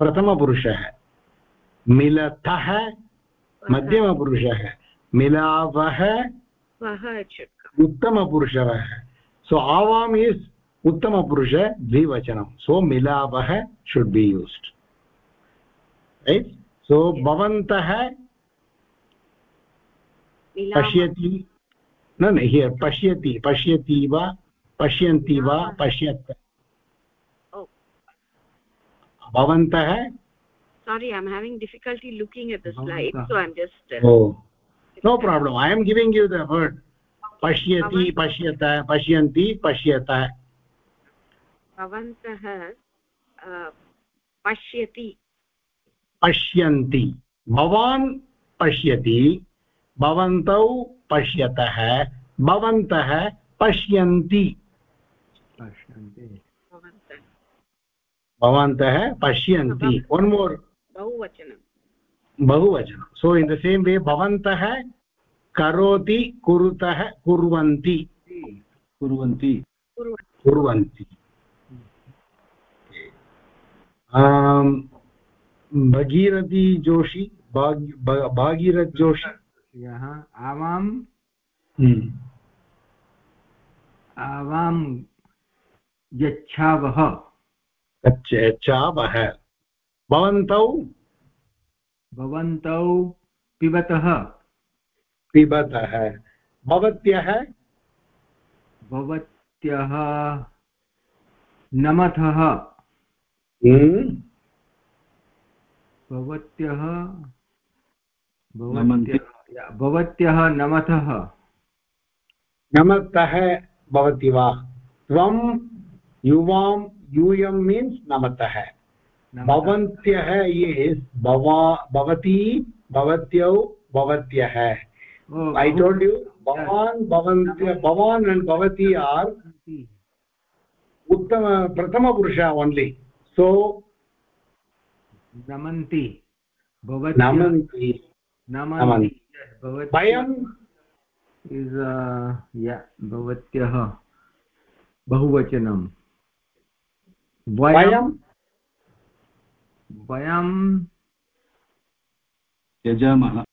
[SPEAKER 1] प्रथमपुरुषः मिलतः मध्यमपुरुषः मिलावः
[SPEAKER 8] स्वः it should come
[SPEAKER 1] उत्तमपुरुषः सो आवाम् इस् उत्तमपुरुष द्विवचनं सो मिलावः शुड् बि सो भवन्तः
[SPEAKER 8] मिलामः
[SPEAKER 1] पश्यति न न हियर् पश्यति पश्यति वा पश्यन्ति वा पश्यत्. भवन्तः?
[SPEAKER 8] Sorry i'm having difficulty looking at the slide so i'm just uh,
[SPEAKER 1] oh no problem I am giving you the word पश्यति पश्यत पश्यन्ति पश्यत।
[SPEAKER 8] भवन्तः पश्यति।
[SPEAKER 1] पश्यन्ति। भवान् पश्यति भवन्तौ पश्यतः भवन्तः पश्यन्ति।
[SPEAKER 2] पश्यन्ति।
[SPEAKER 8] भवन्तः।
[SPEAKER 1] पश्यन्ति। वन् मोर्
[SPEAKER 8] बहुवचनं।
[SPEAKER 1] बहुवचनं। So in the same way भवन्तः करोति कुरुतः कुर्वन्ति।
[SPEAKER 7] कुर्वन्ति।
[SPEAKER 8] कुर्वन्ति।
[SPEAKER 1] आम्, भगीरथी जोशी भागीरथ जोशी
[SPEAKER 2] यः आवां
[SPEAKER 1] हम्म,
[SPEAKER 2] आवां यच्छावः।
[SPEAKER 1] यच्छावः भवन्तौ?
[SPEAKER 2] भवन्तौ पिबतः।
[SPEAKER 1] पिबतः। भवत्यः?
[SPEAKER 2] भवत्यः नमथः।
[SPEAKER 1] हम्म,
[SPEAKER 2] भवत्यः भवत्यः नमथः।
[SPEAKER 1] नमतः भवति वा? त्वं युवां यूयं मीन्स् नमतः। भवन्त्यः इस् भवा भवती भवत्यौ भवत्यः। ऐ टोल्ड् यु भवान् भवन्त्य भवान् and भवती आर् उत्तम प्रथमपुरुष ओन्लि सो
[SPEAKER 2] नमन्ति।
[SPEAKER 1] नमन्ति। वयं
[SPEAKER 2] uh, भवत्यः। बहुवचनं
[SPEAKER 1] वयं
[SPEAKER 2] वयं
[SPEAKER 7] त्यजामः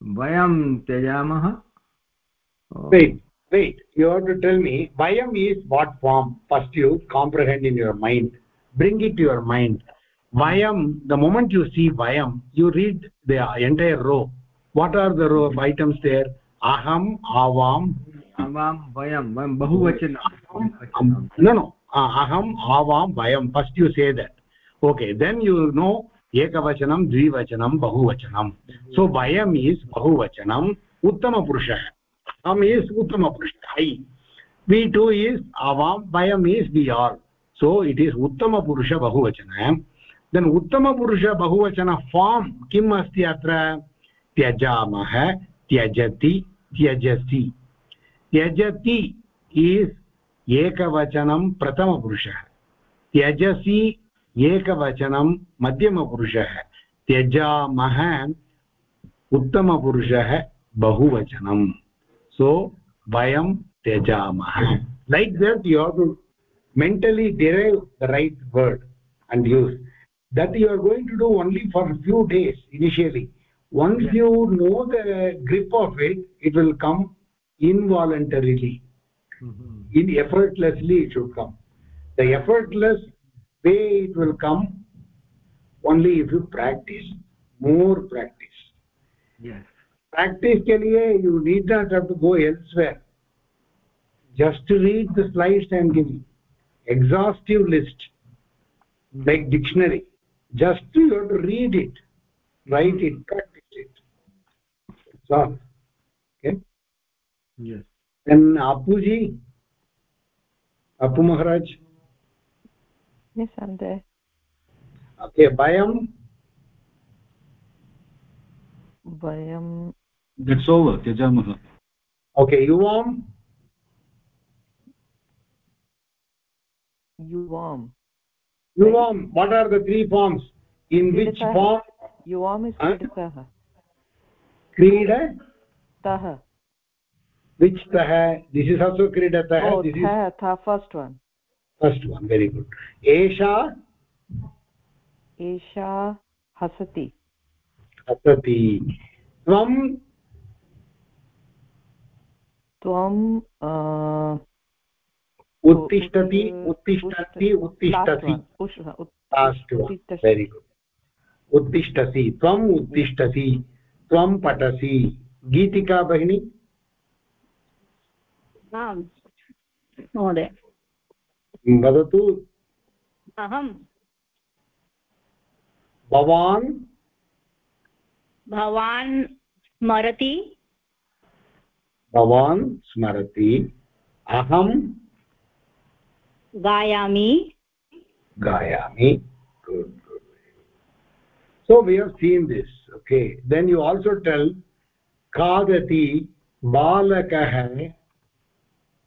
[SPEAKER 2] वयं त्यजामः Oh,
[SPEAKER 1] wait wait you have to tell me vayam is what form first you comprehend in your mind bring it to your mind vayam the moment you see vayam you read the entire row what are the row of items there aham avam
[SPEAKER 2] आवां वयं वयं बहुवचनं
[SPEAKER 1] no no uh, अहम्, आवां, वयं first you say that okay then you know एकवचनं, द्विवचनं, बहुवचनं. सो वयम् इस् बहुवचनं, उत्तमपुरुषः. अहम् इस् उत्तमपुरुषः ऐ वि टु इस् आवां, वयम् is we are so it is उत्तमपुरुष, बहुवचन. देन् उत्तमपुरुष, बहुवचन फार्म् किम् अस्ति अत्र? त्यजामः, त्यजति, त्यजसि. त्यजति इस् एकवचनं प्रथमपुरुषः त्यजसि एकवचनं मध्यमपुरुषः त्यजामः उत्तमपुरुषः बहुवचनं सो वयं त्यजामः like that you have to mentally derive the right word and use that you are going to do only for a few days initially once
[SPEAKER 2] Yes.
[SPEAKER 1] you know the grip of it it will come involuntarily
[SPEAKER 2] Mhm.
[SPEAKER 1] in effortlessly it should come. The effortless way it will come only if you practice more practice.
[SPEAKER 2] Yes.
[SPEAKER 1] Practice ke liye you need not have to go elsewhere. Just to read the slides i am giving exhaustive list. Like dictionary. Just you have to read it. Write it. Practice it. So okay?
[SPEAKER 2] Yes
[SPEAKER 1] then apuji apu maharaj
[SPEAKER 4] yes i'm there
[SPEAKER 1] okay bayam
[SPEAKER 4] vayam
[SPEAKER 7] that's over त्यजामः
[SPEAKER 1] okay yuvam
[SPEAKER 4] yuvam
[SPEAKER 1] yuvam what are the three forms in which form
[SPEAKER 4] yuvam is
[SPEAKER 1] Huh?
[SPEAKER 4] kridakah
[SPEAKER 1] krida
[SPEAKER 4] tah
[SPEAKER 1] which tah this is also kridatah
[SPEAKER 4] oh
[SPEAKER 1] this is
[SPEAKER 4] tha tha first one
[SPEAKER 1] first one very good esha
[SPEAKER 4] esha hasati
[SPEAKER 1] hasati tvam
[SPEAKER 4] uh,
[SPEAKER 1] उत्तिष्ठति उत्तिष्ठति उत्तिष्ठति। Very good उत्तिष्ठसि त्वम् उत्तिष्ठसि त्वं पठसि गीतिका भगिनी
[SPEAKER 5] आम् महोदय।
[SPEAKER 1] वदतु।
[SPEAKER 5] अहं।
[SPEAKER 1] भवान्?
[SPEAKER 5] भवान् स्मरति।
[SPEAKER 1] भवान् स्मरति। अहं?
[SPEAKER 5] गायामि।
[SPEAKER 1] गायामि। So we have seen this okay then you also tell खादति बालकः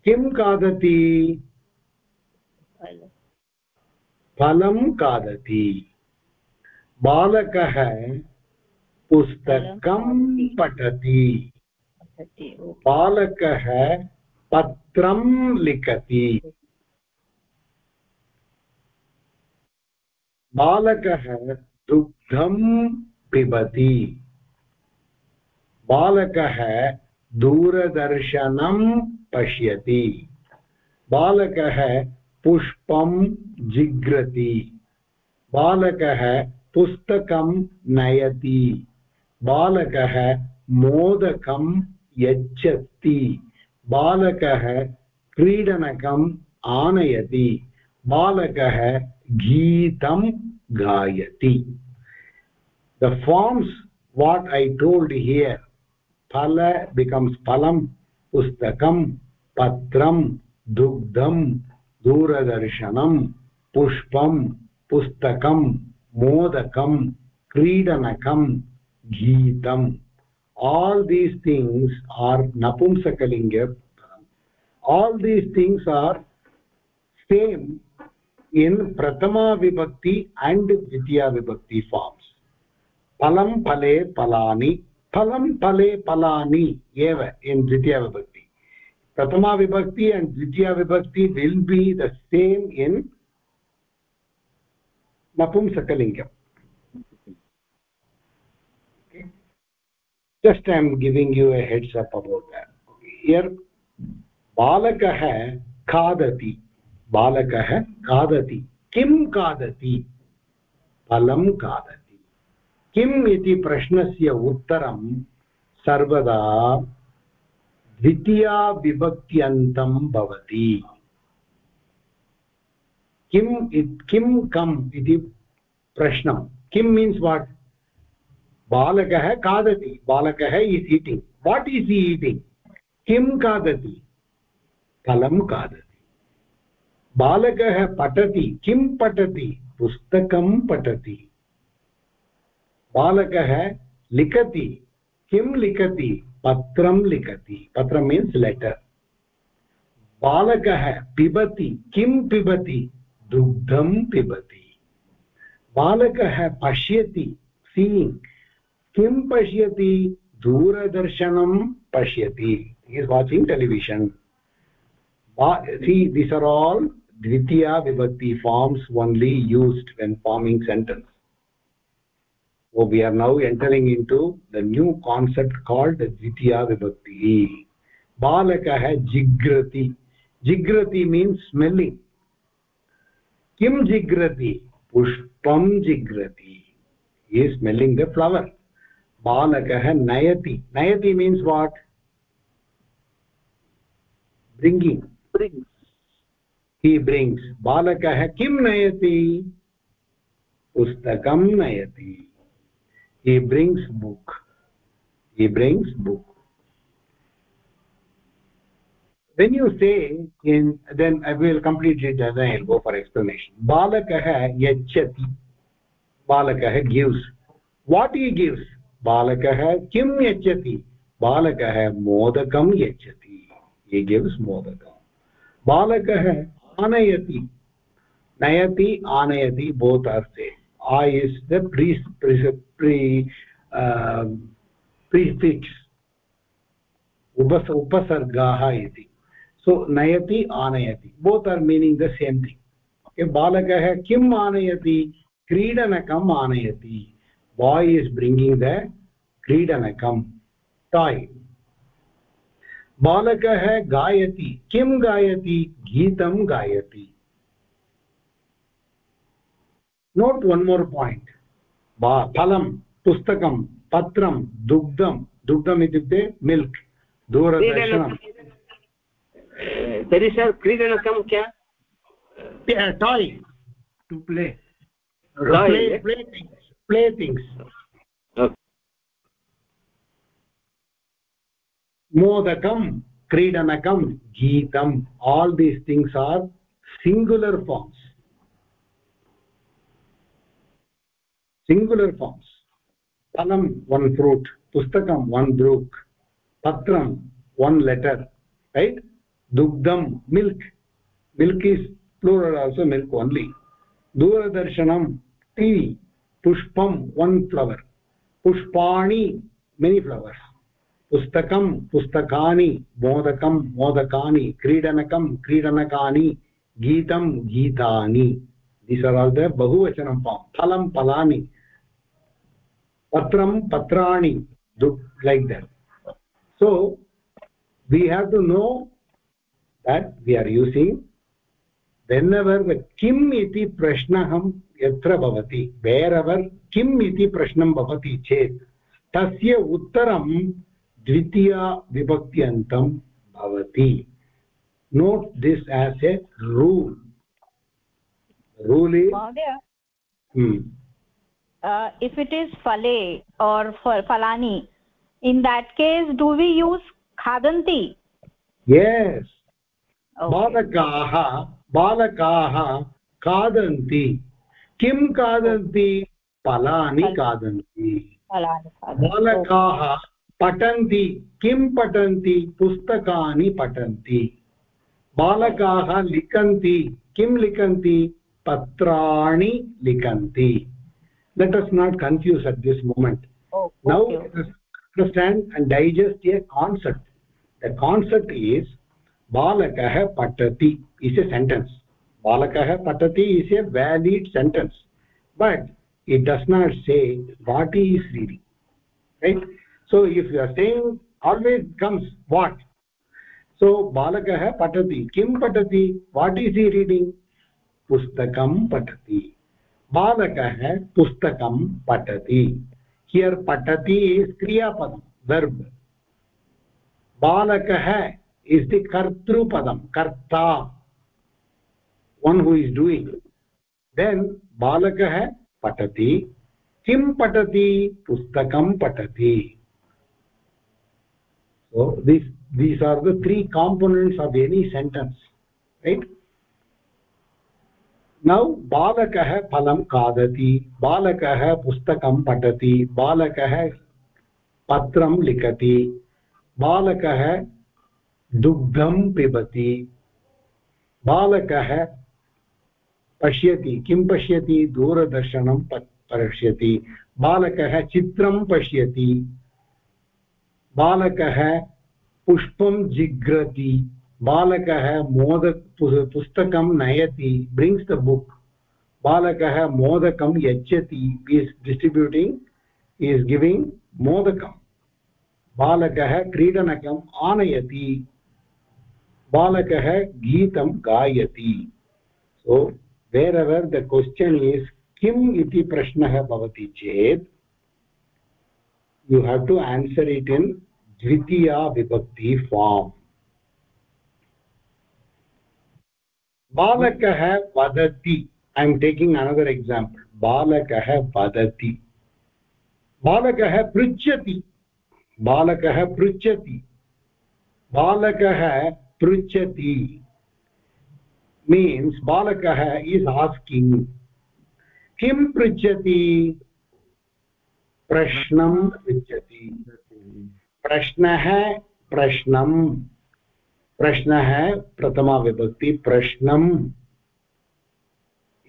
[SPEAKER 1] किं खादति? फलं। खादति। बालकः पुस्तकं पठति। बालकः पत्रं लिखति। बालकः दुग्धं पिबति। बालकः दूरदर्शनं पश्यति। बालकः पुष्पं जिघ्रति। बालकः पुस्तकं नयति। बालकः मोदकं यच्छति। बालकः क्रीडनकम् आनयति। बालकः गीतं गायति। The forms what i told here, phala becomes phalam pustakam patram dugdham दूरदर्शनं पुष्पं पुस्तकं मोदकं क्रीडनकं गीतम् are napumsakalinga all these things are same in prathama vibhakti and dvitiya vibhakti forms phalam phale phalani phalam phale phalani eva in dvitiya vibhakti prathama vibhakti and dvitiya vibhakti will be the same in napumsakalingam okay. just i am giving you a heads up about that here बालकः खादति बालकः खादति किं खादति फलं खादति किम् इति प्रश्नस्य उत्तरं सर्वदा द्वितीया विभक्त्यन्तं भवति। किम् किं कम् इति प्रश्नं। किं मीन्स् वाट्? बालकः खादति। बालकः is eating what is eating किं खादति? फलं खादति। बालकः पठति। किं पठति? पुस्तकं पठति। बालकः लिखति। किं लिखति पत्रं लिखति पत्रं मीन्स् लेटर् बालकः पिबति किं पिबति दुग्धं पिबति बालकः पश्यति सीङ्ग् किं पश्यति दूरदर्शनं पश्यति watching television Ba- see these are all dvitiya vibhakti forms only used when forming so we are now entering into the new concept called dvitiya vibhakti balakah jigrati jigrati means smelling kim jigrati pushpam jigrati he is smelling the flower balakah nayati nayati means what bringing
[SPEAKER 3] brings
[SPEAKER 1] he brings balakah kim nayati pustakam nayati he brings book he brings book when you say in then i will complete it and i'll go for explanation balakah yachati balakah gives what he gives balakah kim yachati balakah modakam yachati he gives modakam balakah anayati nayati anayati both are same a is the pre pre, pre uh, prefix upasargaah iti so nayati anayati both are meaning the same thing okay balakah kim anayati क्रीडनकम् आनयति boy is bringing the क्रीडनकं toy बालकः गायति किं गायति गीतं गायति note one more point फलं पुस्तक पत्र दुग्धम दुग्धम इत्युक्ते मिल्क् दूरदर्शनं
[SPEAKER 3] क्रीडनकं
[SPEAKER 1] toy
[SPEAKER 2] to play
[SPEAKER 1] play things मोदकं क्रीडनकं गीतम् all these things are singular forms singular forms phalam one fruit pustakam one book patram one letter right dugdam milk milk is plural also milk only दूरदर्शनं tv pushpam one flower pushpani many flowers पुस्तकं पुस्तकानि मोदकं मोदकानि क्रीडनकं क्रीडनकानि गीतं गीतानि these are all the बहुवचनं form फलं फलानि patram patrani like that so we have to know that we are using whenever the kim iti prashnaham yatra bhavati wherever kim iti prashnam bhavati chet tasya uttaram द्वितीया विभक्त्यन्तं भवति note this as a rule rule is hmm.
[SPEAKER 5] Uh, if it is phale or phalani in that case do we use khadanti
[SPEAKER 1] yes
[SPEAKER 5] Okay.
[SPEAKER 1] खादन्ति किं खादन्ति फलानि खादन्ति
[SPEAKER 5] Phalani, khadanti.
[SPEAKER 1] बालकाः पठन्ति किं पठन्ति पुस्तकानि पठन्ति बालकाः लिखन्ति किं लिखन्ति पत्राणि लिखन्ति let us not confuse at this moment.
[SPEAKER 5] Oh,
[SPEAKER 1] now
[SPEAKER 5] okay.
[SPEAKER 1] let us understand and digest a concept. The concept is balakah patati is a sentence. Balakah patati is a valid sentence but it does not say what he is reading right? So if you are saying always comes what? So balakah patati kim patati what is he reading? Pustakam patati बालकः पुस्तकं पठति। Here पठति is क्रियापदं दर्ब् बालकः is the कर्तृपदं, कर्ता। One who is doing then बालकः पठति। किं पठति? पुस्तकं पठति। So this, these are the three components of any now balakah phalam खादति, बालकः पुस्तकं पठति, बालकः पत्रं लिखति, बालकः दुग्धं पिबति, बालकः पश्यति, किं पश्यति? दूरदर्शनं पश्यति, बालकः चित्रं पश्यति, बालकः पुष्पं जिघ्रति। बालकः मोद पुस्तकं नयति ब्रिङ्ग्स् द बुक् बालकः मोदकं यच्छति इस् डिस्ट्रिब्यूटिङ्ग् इस् गिविङ्ग् मोदकं बालकः क्रीडनकम् आनयति, बालकः गीतं गायति. So where ever the question is किम् इति प्रश्नः भवति चेत् you have to answer it in द्वितीया विभक्ति फार्म् बालकः वदति। I am taking another example बालकः वदति। बालकः पृच्छति। बालकः पृच्छति। बालकः पृच्छति। मीन्स् बालकः इस् आस्किङ्ग् किं पृच्छति? प्रश्नं पृच्छति। प्रश्नः प्रश्नं प्रश्नः प्रथमा विभक्ति प्रश्नम्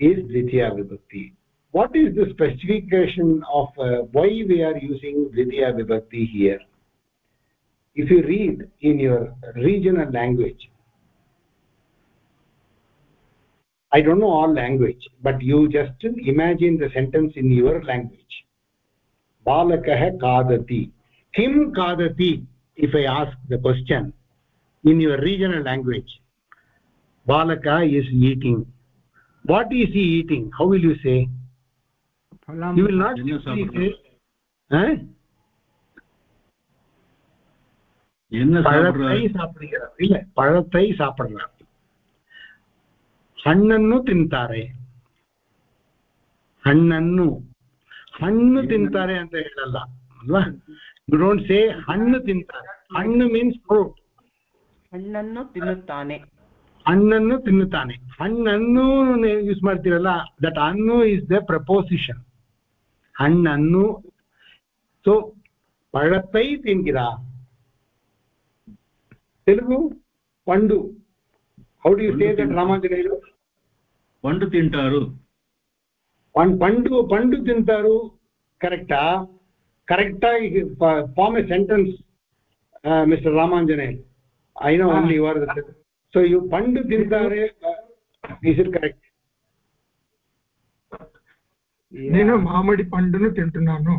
[SPEAKER 1] is dvitiya vibhakti what is the specification of uh, why we are using vibhakti here if you read in your regional language i don't know all language but you just imagine the sentence in your language balakah kadati kim kadati if i ask the question in your regional language balaka is eating what is he eating how will you say
[SPEAKER 2] फलं
[SPEAKER 1] you will not
[SPEAKER 7] என்ன
[SPEAKER 1] simply say
[SPEAKER 7] சாப்பிடுறார்?
[SPEAKER 1] eh?
[SPEAKER 7] என்ன
[SPEAKER 1] பழத்தை
[SPEAKER 7] சாப்பிடுறாரு
[SPEAKER 1] சாப்பிடுகிறார் இல்ல பழத்தை சாப்பிடுறார் ಹಣ್ಣನ್ನು ತಿಂತಾರೆ ಹಣ್ಣನ್ನು ಹಣ್ಣು ತಿಂತಾರೆ ಅಂತ ಹೇಳಲ್ಲ ಅಲ್ವಾ ಯು ಡೋಂಟ್ ಸೇ ಹಣ್ಣು ತಿಂತಾರೆ ಹಣ್ಣು ಮೀನ್ಸ್ ಫ್ರೂಟ್
[SPEAKER 4] ಹಣ್ಣನ್ನು ತಿನ್ನುತ್ತಾನೆ.
[SPEAKER 1] ಹಣ್ಣನ್ನು ತಿನ್ನುತ್ತಾನೆ. ಹಣ್ಣನ್ನು ಯೂಸ್ ಮಾಡ್ತೀರಲ್ಲ ದಟ್ ಅನ್ನು ಇಸ್ ದ ಪ್ರಪೋಸಿಷನ್ ಹಣ್ಣನ್ನು ಸೊ ಪಳತ್ತೈ ತಿಂಗಿರ ತೆಲುಗು ಪಂಡು. ಹೌದು ರಾಮಾಂಜನೇಯರು ಪಂಡು
[SPEAKER 7] ತಿಂತಾರು. ಪಂಡು
[SPEAKER 1] ಪಂಡು ತಿಂತಾರು. ಕರೆಕ್ಟಾ ಕರೆಕ್ಟಾಗಿ ಫಾರ್ಮ್ ಎ ಸೆಂಟೆನ್ಸ್ ಮಿಸ್ಟರ್ ರಾಮಾಂಜನೇಯರು. i know only you are the so you pandu dirghare is it correct
[SPEAKER 6] నేను మామిడి పండును తింటున్నాను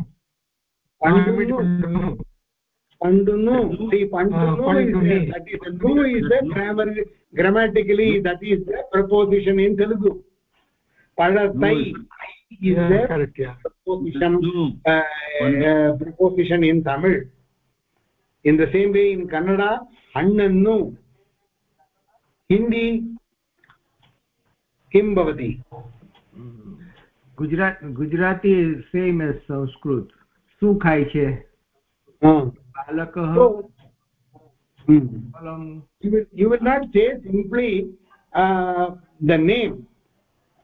[SPEAKER 6] మామిడి
[SPEAKER 1] పండును
[SPEAKER 6] పండును
[SPEAKER 1] పండుని grammatically that is the preposition in Telugu పడతై is the preposition uh, preposition in tamil in the same way in kannada annannu hindi kim bhavati.
[SPEAKER 2] Gujarat gujarati is same as sanskrit. Su khai che?
[SPEAKER 1] Balakah. Hmm. you will you will not say simply uh, the name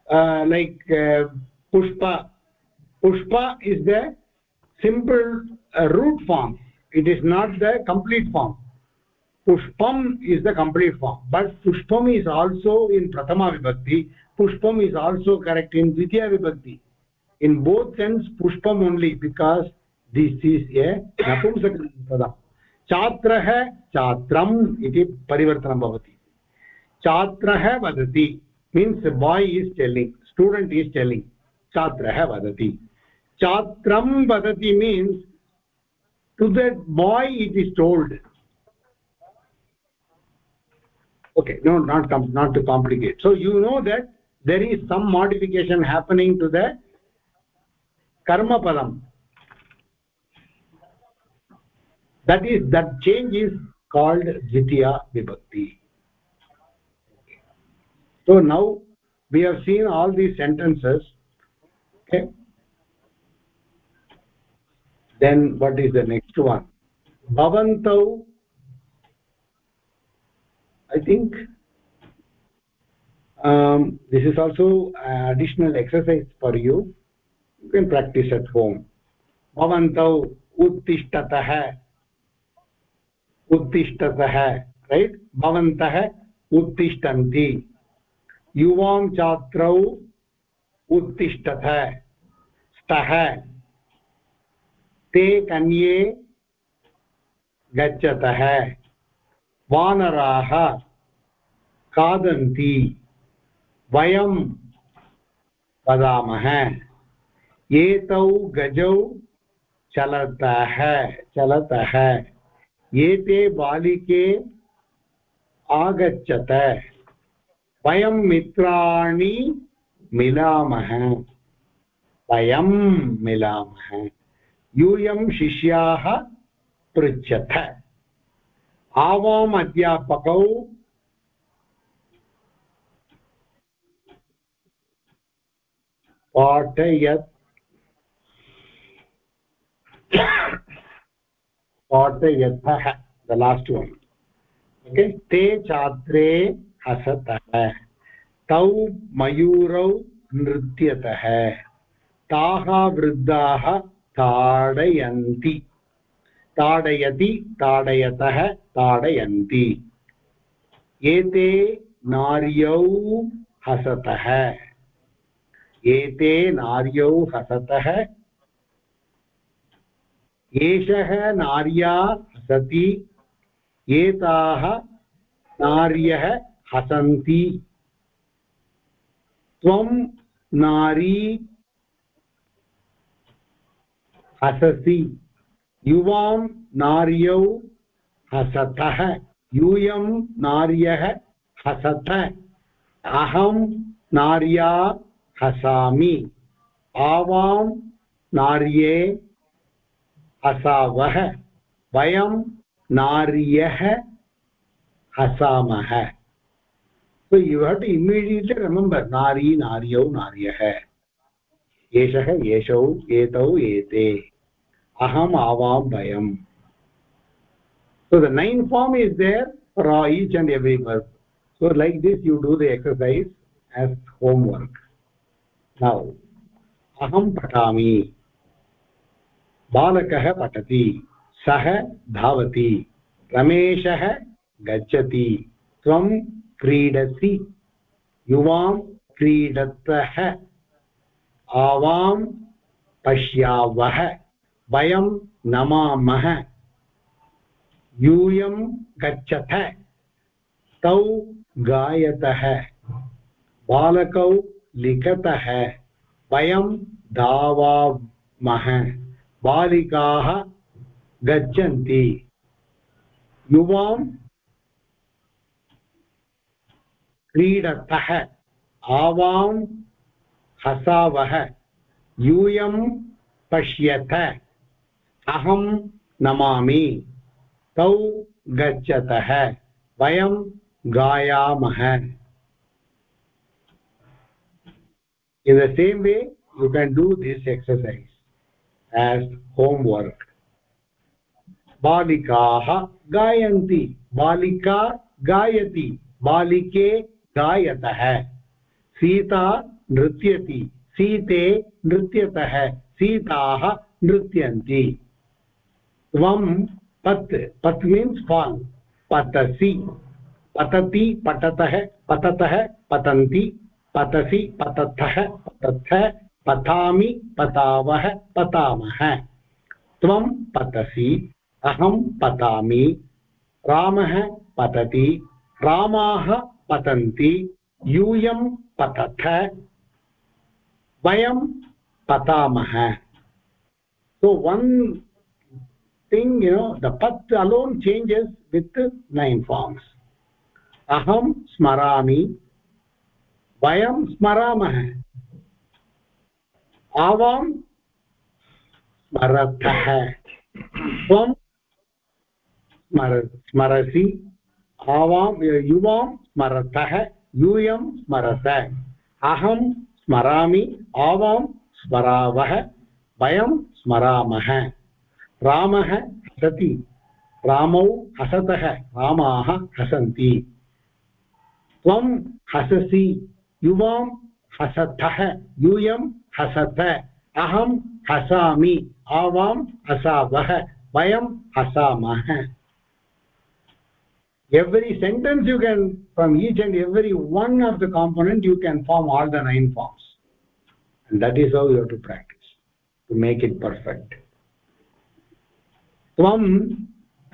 [SPEAKER 1] uh, like uh, pushpa. Pushpa is the simple uh, root form. It is not the complete form pushpam is the complete form but pushpam is also in prathama vibhakti pushpam is also correct in dvitiya vibhakti in both sense pushpam only because this is a napumsakpadam छात्रः छात्रम् इति परिवर्तनं भवति छात्रः वदति means boy is telling student is telling छात्रः वदति छात्रं वदति means to the boy it is told. Okay no not not to complicate. So you know that there is some modification happening to the karma padam that is that change is called dvitiya vibhakti. So now we have seen all these sentences. Okay. Then what is the next one bhavantau i think um, this is also uh, additional exercise for you you can practice at home bhavantau उत्तिष्ठतः उत्तिष्ठतः right भवन्तः उत्तिष्ठन्ति युवां छात्रौ उत्तिष्ठत स्तः ते कन्ये गच्छतः। वानराः खादन्ति। वयं वदामः, एतौ गजौ चलतः चलतः। एते बालिके आगच्छत। वयं मित्राणि मिलामः। वयं मिलामः। यूयं शिष्याः पृच्छत आवाम् अध्यापकौ पाठयत्। पाठयतः, the last one. Okay? ते छात्रे हसतः। तौ मयूरौ नृत्यतः। ताः वृद्धाः ताडयन्ति ताडयति ताडयतः ताडयन्ति एते नार्यौ हसतः एते नार्यौ हसतः एषः नार्या हसति एताः नार्यः हसन्ति त्वं नारी हससि। युवां नार्यौ हसतः। यूयं नार्यः हसत। अहं नार्या हसामि। आवां नार्ये हसावः। वयं नार्यः हसामः। So, you have to immediately remember nari naryau naryah एषः, एषौ, एतौ, एते। Aham avam vayam so the nine form is there for each and every verb so like this you do the exercise as homework now aham patami बालकः पठति सः धावति रमेशः गच्छति त्वं क्रीडसि युवां क्रीडतः आवां पश्यावः वयं नमामः। यूयं गच्छथ। तौ गायतः। बालकौ लिखतः। वयं धावामः बालिकाः गच्छन्ति। युवां क्रीडतः। आवां हसावः। यूयं पश्यत अहं नमामि। तौ गच्छतः। वयं गायामः। In the same way, you can do this exercise as homework. बालिकाः गायन्ति। बालिका गायति। बालिके गायतः। सीता नृत्यति। सीते नृत्यतः। सीताः नृत्यन्ति। त्वं पत् पत् मीन्स् फाल् पतसि, पतति पठतः पततः, पतन्ति, पतसि, पततः पतथ पठामि पतावः, पतामः। त्वं पतसि, अहं पतामि, रामः पतति, रामाः पतन्ति, यूयं पतथ, वयं पतामः। So, one thing you know the pat alone changes with nine forms aham smarami vayam smaramah avam स्मरतः त्वं स्मर स्मरसि आवां युवां स्मरतः यूयं स्मरत अहं स्मरामि आवां स्मरावः वयं स्मरामः रामः हसति रामौ हसतः रामाः हसन्ति त्वं हससि युवां हसतः यूयं हसत अहं हसामि आवां हसावः वयं हसामः every sentence you can from each and every one of the component you can form all the nine forms and that is how you have to practice to make it perfect त्वं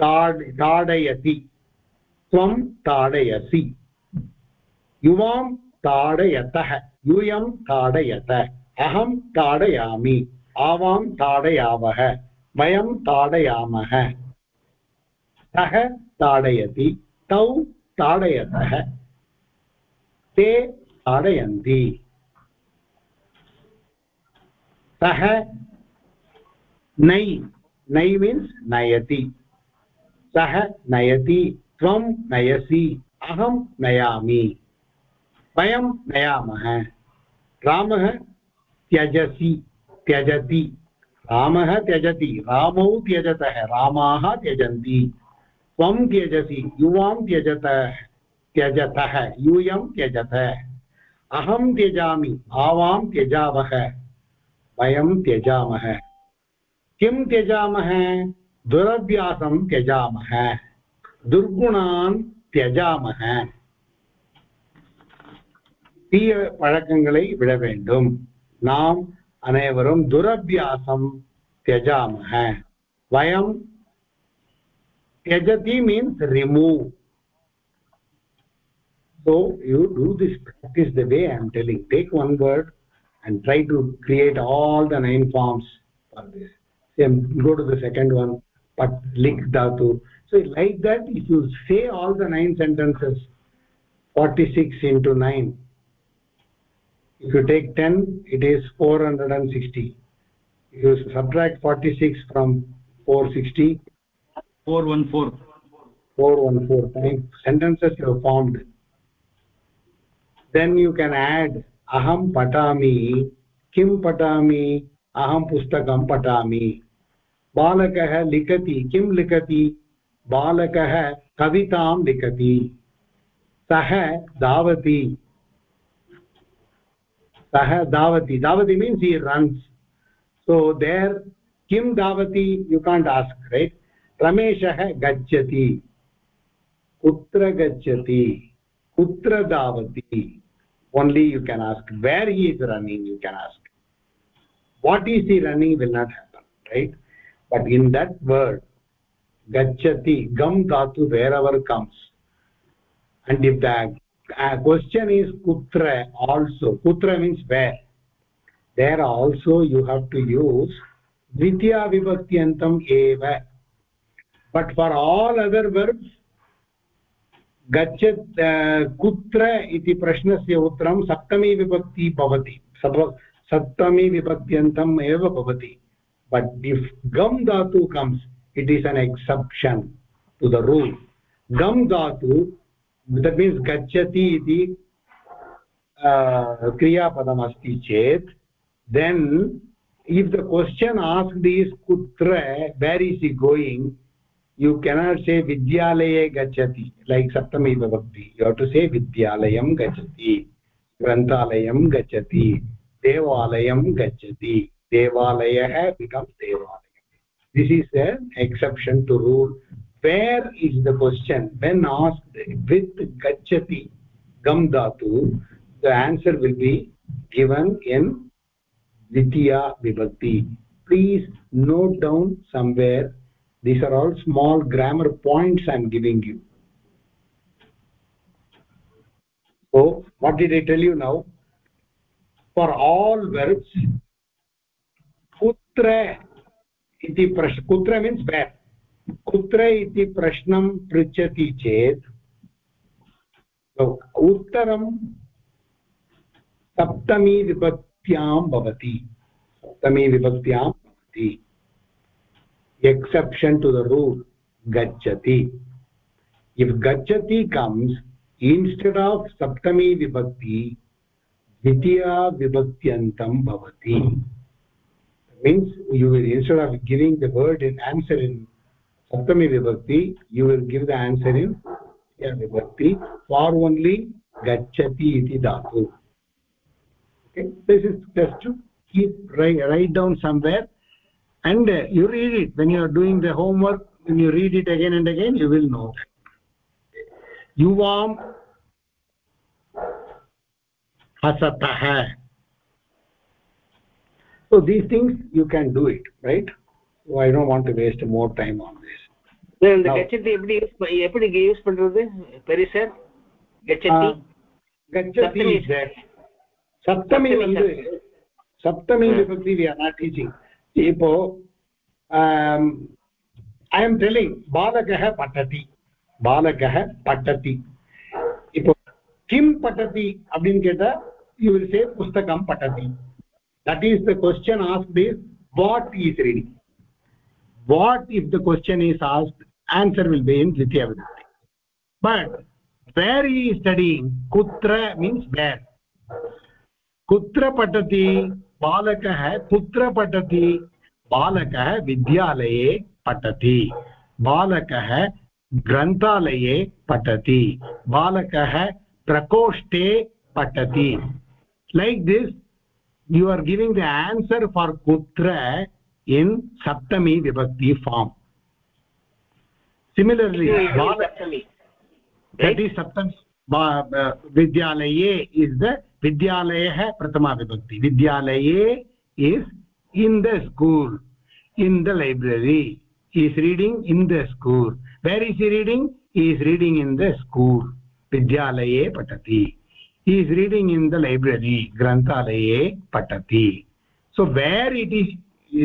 [SPEAKER 1] ताडयति त्वं ताडयसि। युवां ताडयतः, यूयं ताडयत। अहं ताडयामि, आवां ताडयावः, वयं ताडयामः। सः ताडयति, तौ ताडयतः। ते ताडयन्ति। सः नै। नै मीन्स् नयति। सः नयति, त्वं नयसि, अहं नयामि। वयं नयामः। रामः त्यजसि, त्यजति। रामः त्यजति, रामौ त्यजतः, रामाः त्यजन्ति। त्वं त्यजसि, युवां त्यजत, त्यजतः, यूयं त्यजत। अहं त्यजामि आवां त्यजावः। वयं त्यजामः। किं त्यजामः दुरभ्यासं त्यजामः दुर्गुणान् त्यजामः தீய பழக்கங்களை விட வேண்டும் நாம் அனைவரும் துரபியாசம் त्यजामः वयं त्यजति means remove so you do this practice the way i am telling take one word and try to create all the nine forms for this then go to the second one but lik dhatu so like that if you say all the nine sentences 46 into 9 if you take 10 it is 460 if you subtract 46 from 460
[SPEAKER 7] 414
[SPEAKER 1] 414 times sentences you have formed. Then you can add aham patami kim patami aham pustakam patami बालक लिखति, किं लिखति? बालकः कवितां लिखति। सह धावति। सः धावति। धावति मीन्स् हि रन्स् सो देर् किं धावति? यु काण्ट् आस्क् रैट् रमेशः गच्छति। कुत्र गच्छति? कुत्र धावति? Only you can ask where he is running you can ask what is he running will not happen right? But in that word gachati gam dhatu wherever comes and if the uh, question is kutra also kutra means where there also you have to use dvitiya vibhakti eva but for all other verbs gachat uh, kutra iti गच्छत् कुत्र इति प्रश्नस्य उत्तरं सप्तमी विभक्ति भवति सप्तमी विभक्त्यन्तम् एव भवति but if गम् धातु comes it is an exception to the rule गम् धातु दट् मीन्स् गच्छति इति क्रियापदमस्ति चेत् then if the question asked is kutra where is he going you cannot say vidyalaye gachati like saptami vibhakti you have to say vidyalayam gachati granthalayam gachati devalayam gachati devalayah becomes devalayam this is an exception to rule. Where is the question? When asked with gachati gam dhatu the answer will be given in dvitiya vibhakti. Please note down somewhere. These are all small grammar points i am giving you. So what did i tell you now? For all verbs कुत्र इति प्रश् कुत्र means वेर् कुत्र इति प्रश्नं पृच्छति चेत् तो उत्तरं सप्तमीविभक्त्यां भवति। सप्तमीविभक्त्यां भवति। एक्सेप्षन् टु द रूल् गच्छति। इफ् गच्छति कम्स् इन्स्टेड् आफ् सप्तमी विभक्ति, द्वितीया विभक्त्यन्तं भवति। Means you will instead of giving the word in answer in saptami vibhakti you will give the answer in dvitiya vibhakti for only gachati iti dhatu. Okay? This is just to keep write, write down somewhere. And uh, you read it. When you are doing the homework when you read it again and again you will know. Yuvam hasatah so these things you can do it right so i don't want to waste more time on this
[SPEAKER 3] இந்த கச்சத்தி எப்படி use எப்படி use பண்றது பெரிசர் கச்சத்தி
[SPEAKER 1] gachati is there saptami வந்து saptami vibhakti we are not teaching இப்போ I am telling பாலகः பட்டதி பாலகः பட்டதி இப்போ கிம் பட்டதி அப்படின்னு கேட்டா you will say புஸ்தகம் பட்டதி that is the question asked is what is ready what if the question is asked answer will be in dvitiya vibhakti but where he is studying kutra means where kutra patati बालकः कुत्र पठति बालकः विद्यालये पठति बालकः ग्रन्थालये पठति बालकः प्रकोष्ठे पठति like this you are giving the answer for kutra in saptami vibhakti form. Similarly
[SPEAKER 3] saptami.
[SPEAKER 1] That is saptami vidyalaye is the vidyalaya prathama vibhakti. Vidyalaye is in the school in the library. He is reading in the school. Where is he reading? He is reading in the school. Vidyalaye patati he is reading in the library granthalaye patati so where it is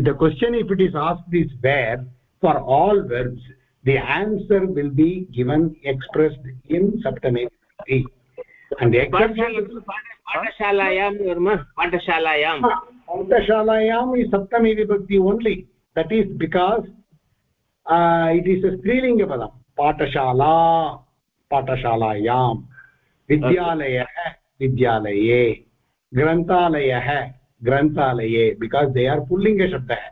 [SPEAKER 1] the question if it is asked is where for all verbs the answer will be given expressed in saptame and the exception
[SPEAKER 3] पाठशालायां worm पाठशालायां
[SPEAKER 1] पाठशालायां is saptami vibhakti only that is because uh, it is a strilinga padam patashala patashalayam विद्यालयः, विद्यालये, ग्रन्थालयः, ग्रन्थालये because they are पुल्लिङ्गशब्दः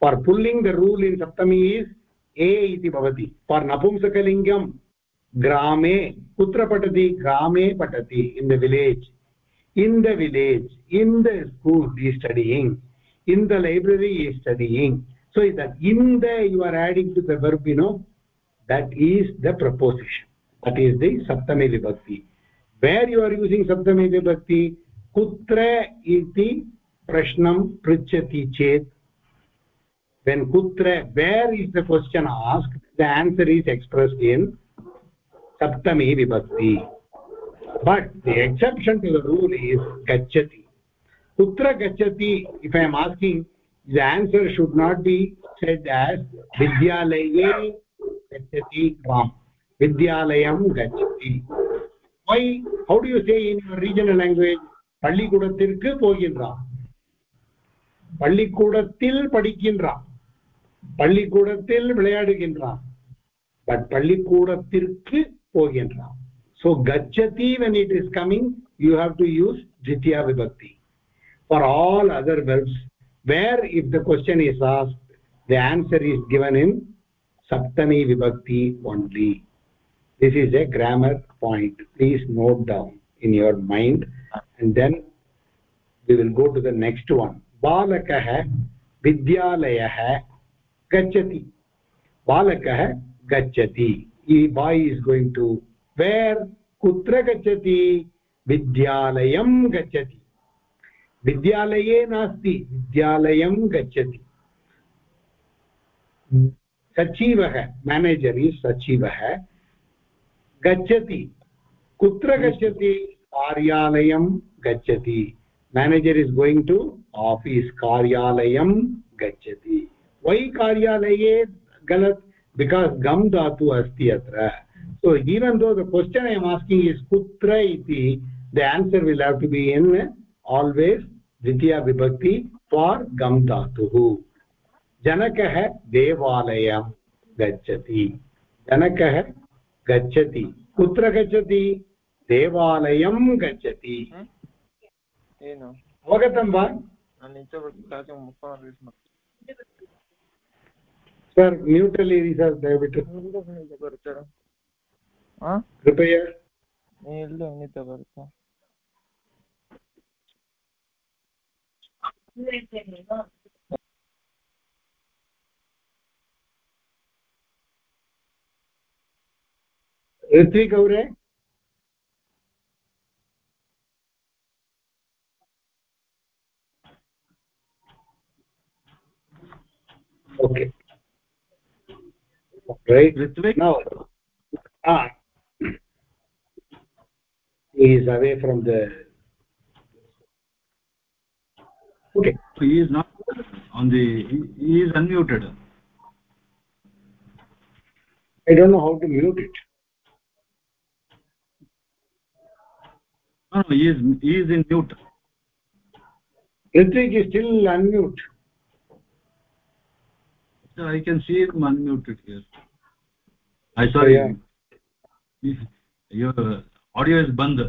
[SPEAKER 1] for पुल्लिङ्ग् the rule in सप्तमी इस् ए इति भवति. फार् नपुंसकलिङ्गं, ग्रामे कुत्र पठति. ग्रामे पठति in the village in the village in the school I studying in the library I studying in the you are adding to the verb, you know, that is the preposition that is the saptami vibhakti where you are using शब्दमे विभक्ति कुत्र इति प्रश्नं पृच्छति चेत् then कुत्र where is the question ask the answer is expressed in सप्तमी विभक्ति but the exception to the rule is गच्छति कुत्र गच्छति if I am asking the answer should not be said as विद्यालये गच्छति विद्यालयं गच्छति why how do you say in your regional language பள்ளிக்கூடத்திற்கு போகின்றான் பள்ளிக்கூடத்தில் படிக்கின்றான் பள்ளிக்கூடத்தில் விளையாடுகின்றான் பட் பள்ளிக்கூடத்திற்கு போகின்றான் so gachati when it is coming you have to use dvitiya vibhakti for all other verbs where if the question is asked the answer is given in saptami vibhakti only this is a grammar point please note down in your mind and then we will go to the next one vidyalayah gachati balakah gachati he boy is going to where kutra gachati vidyalayam gachati विद्यालये नास्ति विद्यालयं गच्छति सचिवः manager is सचिवः गच्छति। कुत्र गच्छति? कार्यालयं गच्छति। Manager is going to office कार्यालयं गच्छति। वै कार्यालये गलत् बिकास् गम् धातु अस्ति अत्र। So even though the question i am asking is kutra iti the answer will have to be in always द्वितीया विभक्ति फार् गम् धातुः। जनकः देवालयं गच्छति। जनकः गच्छति कुत्र गच्छति देवालयं गच्छति अवगतं वा सर् म्यूटलि सर् ದಯವಿಟ್ಟು कृपया ऋथि गौरे okay. Right.
[SPEAKER 7] Ritvik
[SPEAKER 1] now ah. He is away from the okay.
[SPEAKER 7] He is not on the he is unmuted.
[SPEAKER 1] I don't know how to mute it.
[SPEAKER 7] No, no he is he is in mute
[SPEAKER 1] Ritvik is still unmute
[SPEAKER 7] so i can see him unmuted here i saw
[SPEAKER 1] yeah.
[SPEAKER 7] your audio is band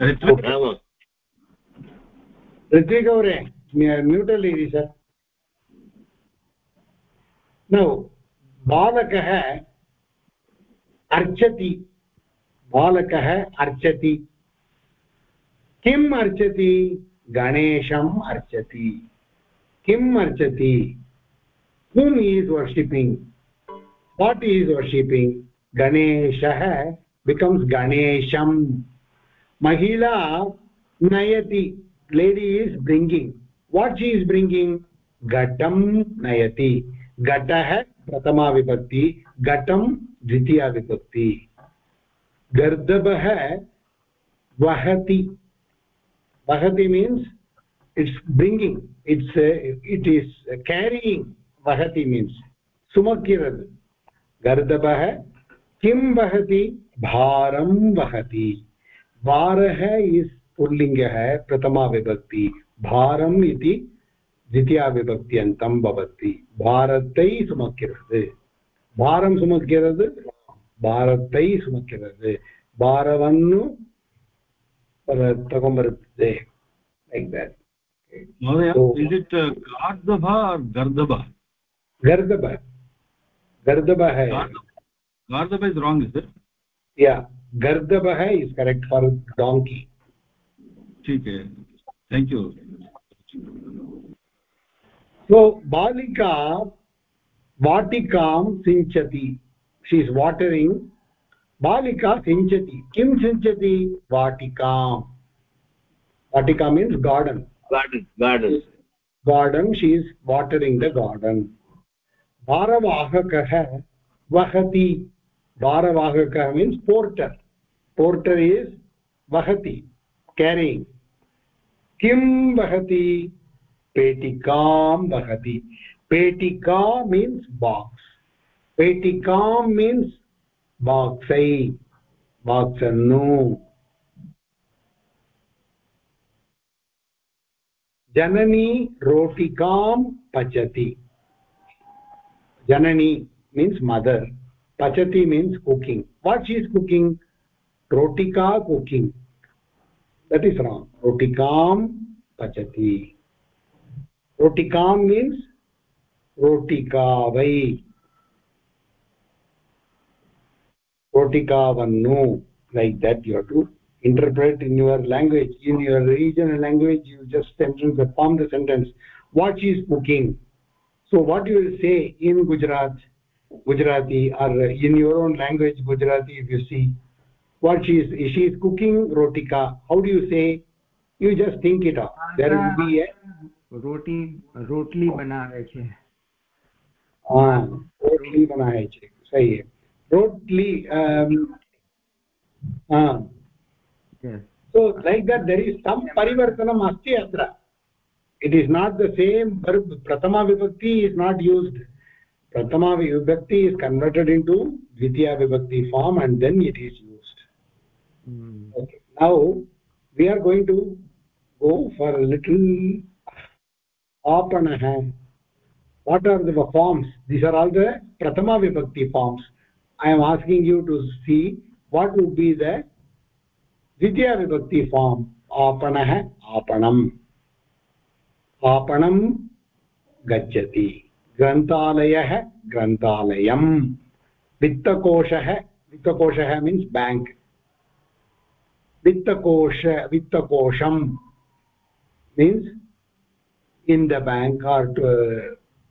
[SPEAKER 7] Ritvik?
[SPEAKER 3] आमाम्
[SPEAKER 1] ऋत्विकौरे म्यूटल् इति सर् नौ बालकः अर्चति बालकः अर्चति किम अर्चति? गणेशम् अर्चति। किम अर्चति? Whom is worshipping what is worshipping गणेशः बिकम्स गणेशम्। महिला नयति। Lady is bringing what she is bringing घटं नयति। घटः प्रथमा विभक्ति घटम द्वितीया विभक्ति गर्दभः वहति। vahati means it's bringing it's uh, it is carrying vahati means sumakirad gardabah kim vahati bharam vahati varah is pullinga hai prathama vibhakti bharam iti द्वितीया विभक्त्यन्तं भवति भारतै सुमकिरद्
[SPEAKER 7] भारं
[SPEAKER 1] सुमकिरद्
[SPEAKER 7] भारतै सुमकिरद् भारवन्नु प्रथमवृत्ते like that
[SPEAKER 1] गर्दभः
[SPEAKER 7] is correct for donkey
[SPEAKER 1] so बालिका वाटिकां सिञ्चति शी इस् वाटरिङ्ग् बालिका सिञ्चति। किं सिञ्चति? वाटिकां वाटिका means
[SPEAKER 3] garden garden
[SPEAKER 1] garden she is watering the garden भारवाहकः वहति भारवाहकः मीन्स् पोर्टर् पोर्टर् इस् वहति केरिङ्ग् किं वहति पेटिकां वहति पेटिका मीन्स् बाक्स् पेटिकां मीन्स् बाक्सै बाक्सन्नु जननी रोटिका पचती। जननी means mother पचती means cooking what she's cooking रोटिका कुकिङ्ग् दट् इस् राङ्ग् रोटिकां पचति। रोटिकां मीन्स् रोटिका वै protikavanu like that you have to interpret in your language. In your regional language you just sentence the form the sentence what she is cooking. So what you will say in gujarat gujarati or in your own language gujarati if you see what she is she is cooking rotika. How do you say? You just think it up. There will be a
[SPEAKER 2] roti rotli banave che.
[SPEAKER 1] Ha rotli banaye che. Sahi hai. रोटली um, हाँ
[SPEAKER 2] Yes.
[SPEAKER 1] so like that there is some parivartanam asti atra it is not the same verb prathama vibhakti is not used prathama vibhakti is converted into dvitiya vibhakti form and then it is used
[SPEAKER 2] Hmm.
[SPEAKER 1] okay now we are going to go for a little apanah what are the forms these are all the prathama vibhakti forms i am asking you to see what would be the द्वितीया विभक्ति form आपणः आपणम् आपणं गच्छति ग्रन्थालयः ग्रन्थालयम् वित्तकोशः वित्तकोशः means bank वित्तकोश वित्तकोशं means in the bank are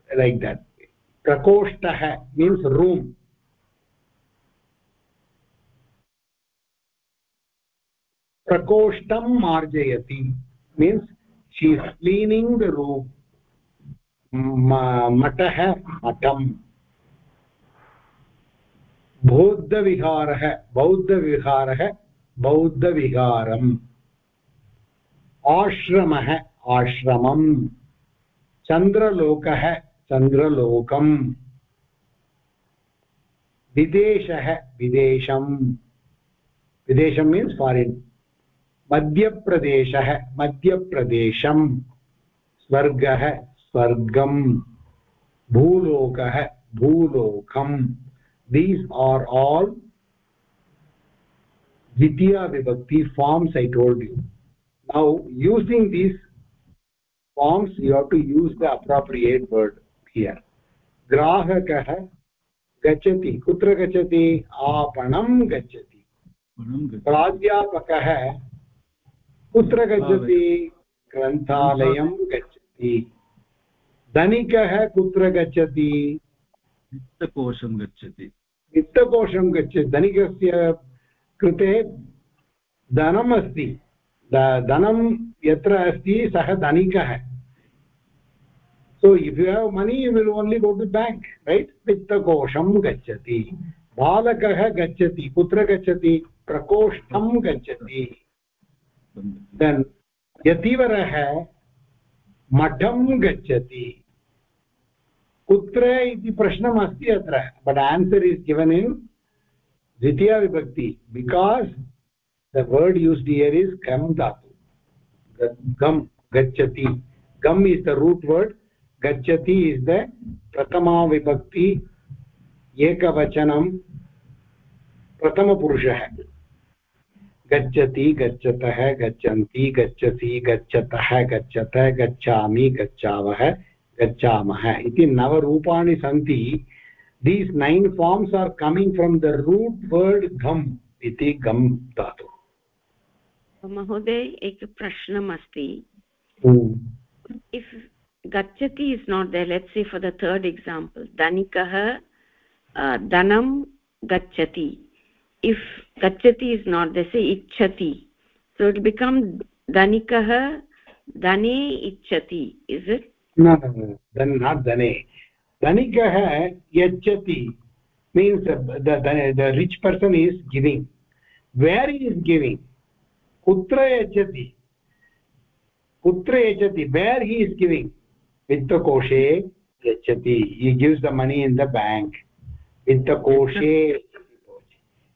[SPEAKER 1] like that प्रकोष्ठः means room प्रकोष्ठं मार्जयति means she is cleaning the room मठः मठम्। बौद्धविहारः बौद्धविहारः, बौद्धविहारम्। आश्रमः, आश्रमम्। चन्द्रलोकः, चन्द्रलोकम्। विदेशः, विदेशम्। विदेशं मीन्स् फारिन् मध्यप्रदेशः मध्यप्रदेशम् स्वर्गः स्वर्गम् भूलोकः भूलोकम्। These are all द्वितीयाविभक्ति forms I told you now using these forms you have to use the appropriate word here ग्राहकः गच्छति। कुत्र गच्छति। आपणं गच्छति। प्राध्यापकः कुत्र गच्छति ग्रन्थालयं गच्छति। धनिकः कुत्र गच्छति
[SPEAKER 7] वित्तकोशं गच्छति।
[SPEAKER 1] वित्तकोशं गच्छति। धनिकस्य कृते धनम् अस्ति। धनं यत्र अस्ति सः धनिकः। So if you have money you will only go to bank right? वित्तकोशं गच्छति। बालकः गच्छति कुत्र गच्छति प्रकोष्ठं गच्छति। देन् यतिवरः मठं गच्छति। कुत्र इति प्रश्नम् अस्ति अत्र but answer is given in द्वितीया विभक्ति because the word used here is गम् धातु गम् गच्छति। गम् इस् द रूट् वर्ड् गच्छति इस् द प्रथमा विभक्ति, एकवचनं प्रथमपुरुषः। गच्छति गच्छतः गच्छन्ति गच्छसि गच्छतः गच्छत गच्छामि गच्छावः गच्छामः इति नवरूपाणि सन्ति। These nine forms are coming from the root word घम् इति गम् धातु।
[SPEAKER 8] महोदय एक प्रश्नम् अस्ति। इफ् गच्छति is not there let's see for the third example धनिकः धनं गच्छति। If gachati is not they say ichhati so it become dhanikah dhane ichhati is it
[SPEAKER 1] no no no then not dhane dhanikah yachati means the, the the rich person is giving where he is giving kutra yachati kutra yachati where he is giving vittakoshe yachati he gives the money in the bank vittakoshe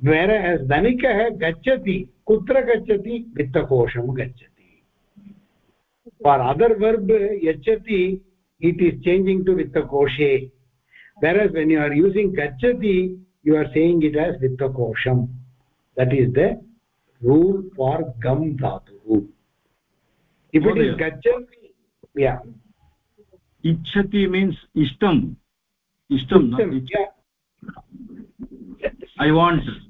[SPEAKER 1] whereas धनिकः गच्छति कुत्र गच्छति वित्तकोशं गच्छति। For other verb यच्छति it is changing to वित्तकोशे। Whereas when you are using गच्छति you are saying it as वित्तकोशं। That is the rule for
[SPEAKER 7] गम् धातुः गच्छति इच्छति मीन्स् इष्टम्
[SPEAKER 1] इष्टं
[SPEAKER 7] I want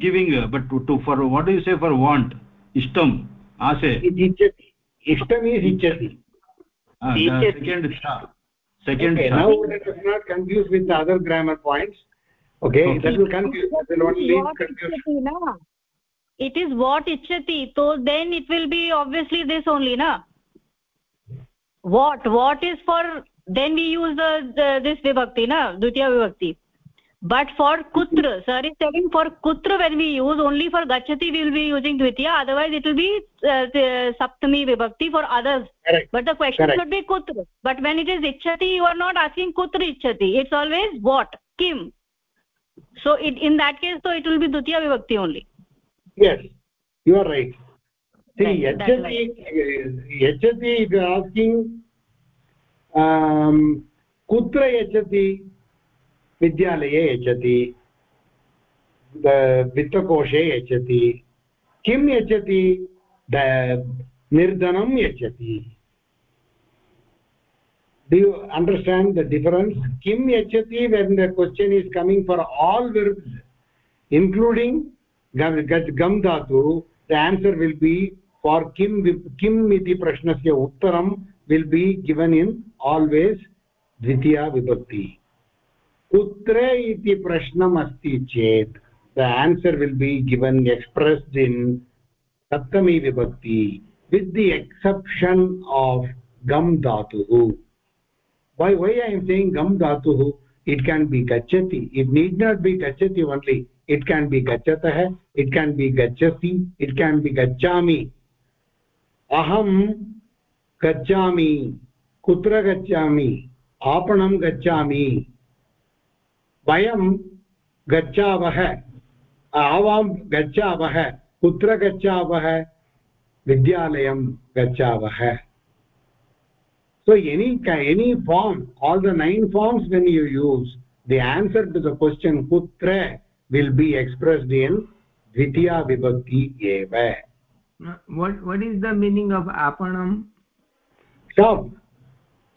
[SPEAKER 7] giving but to, to for what do you say for want ishtam ase
[SPEAKER 1] ichhati ishtam is ichhati
[SPEAKER 7] ah, the second cha second
[SPEAKER 1] okay,
[SPEAKER 7] cha
[SPEAKER 1] now let us not confuse with the other grammar points okay, okay. that will confuse that will only lead confusion
[SPEAKER 5] it is what ichhati so then it will be obviously this only na what what is for then we use the, the this vibhakti na dvitiya vibhakti but for kutra sir is telling for kutra when we use only for gachati we will be using dvitiya otherwise it will be uh, saptami vibhakti for others
[SPEAKER 1] Correct.
[SPEAKER 5] but the question
[SPEAKER 1] Correct.
[SPEAKER 5] should be kutra but when it is ichhati you are not asking kutra ichhati it's always what kim so it, in that case so it will be dvitiya vibhakti only
[SPEAKER 1] yes you are right see
[SPEAKER 5] Right,
[SPEAKER 1] yachati yachati if you are asking um vidyalaye yachati the vittakoshe yachati kim yachati the nirdanam yachati do you understand the difference kim yachati when the question is coming for all verbs including gam dhatu the answer will be for kim kim iti prashnasya uttaram will be given in always द्वितीया विभक्ति कुत्र इति प्रश्नम् अस्ति चेत् the answer will be given expressed in सप्तमी विभक्ति with the exception of गम् धातुः वै वै I am सेङ्ग् गम् धातुः इट् केन् बि गच्छति इट् नीड् नाट् बि गच्छति ओन्ली इट् केन् बि गच्छतः इट् केन् बि गच्छसि इट् केन् बि गच्छामि अहं गच्छामि कुत्र गच्छामि आपणं गच्छामि। वयं गच्छावः आवां गच्छावः कुत्र गच्छावः? विद्यालयं गच्छावः। So any any form all the nine forms when you use the answer to the question कुत्र विल् बि एक्स्प्रेस्ड् इन् द्वितीया विभक्ति एव
[SPEAKER 2] what what is the meaning of आपणं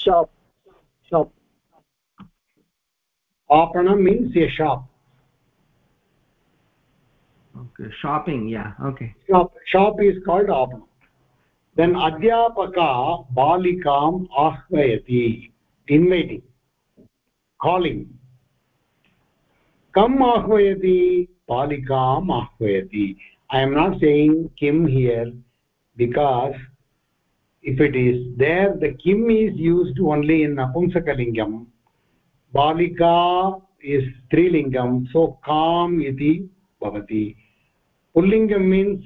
[SPEAKER 1] shop
[SPEAKER 3] shop
[SPEAKER 1] apanam means a shop
[SPEAKER 2] okay shopping yeah okay
[SPEAKER 1] shop shop is called apanam then adhyapaka balikam ahvayati inviting calling kam ahvayati balikam ahvayati i am not saying kim here because if it is there the kim is used only in napumsakalingam balika is strilingam so kam iti bhavati. Pullingam means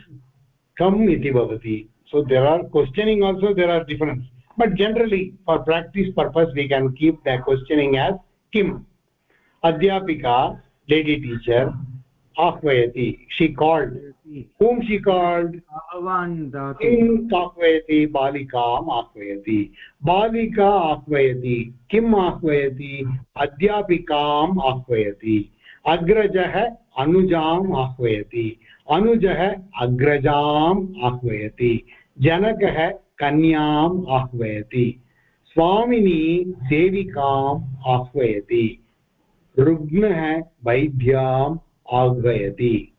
[SPEAKER 1] kam iti bhavati. So there are questioning also there are difference. But generally for practice purpose we can keep the questioning as kim. Adhyapika lady teacher whom she called
[SPEAKER 2] ahvan dhatu
[SPEAKER 1] किम् आह्वयति बालिकाम् आह्वयति बालिका आह्वयति किम् आह्वयति अध्यापिकाम् आह्वयति अग्रजः अनुजाम् आह्वयति अनुजः अग्रजाम् आह्वयति जनकः कन्याम् आह्वयति स्वामिनी सेविकाम् आह्वयति रुग्णः वैद्याम् आह्वयति।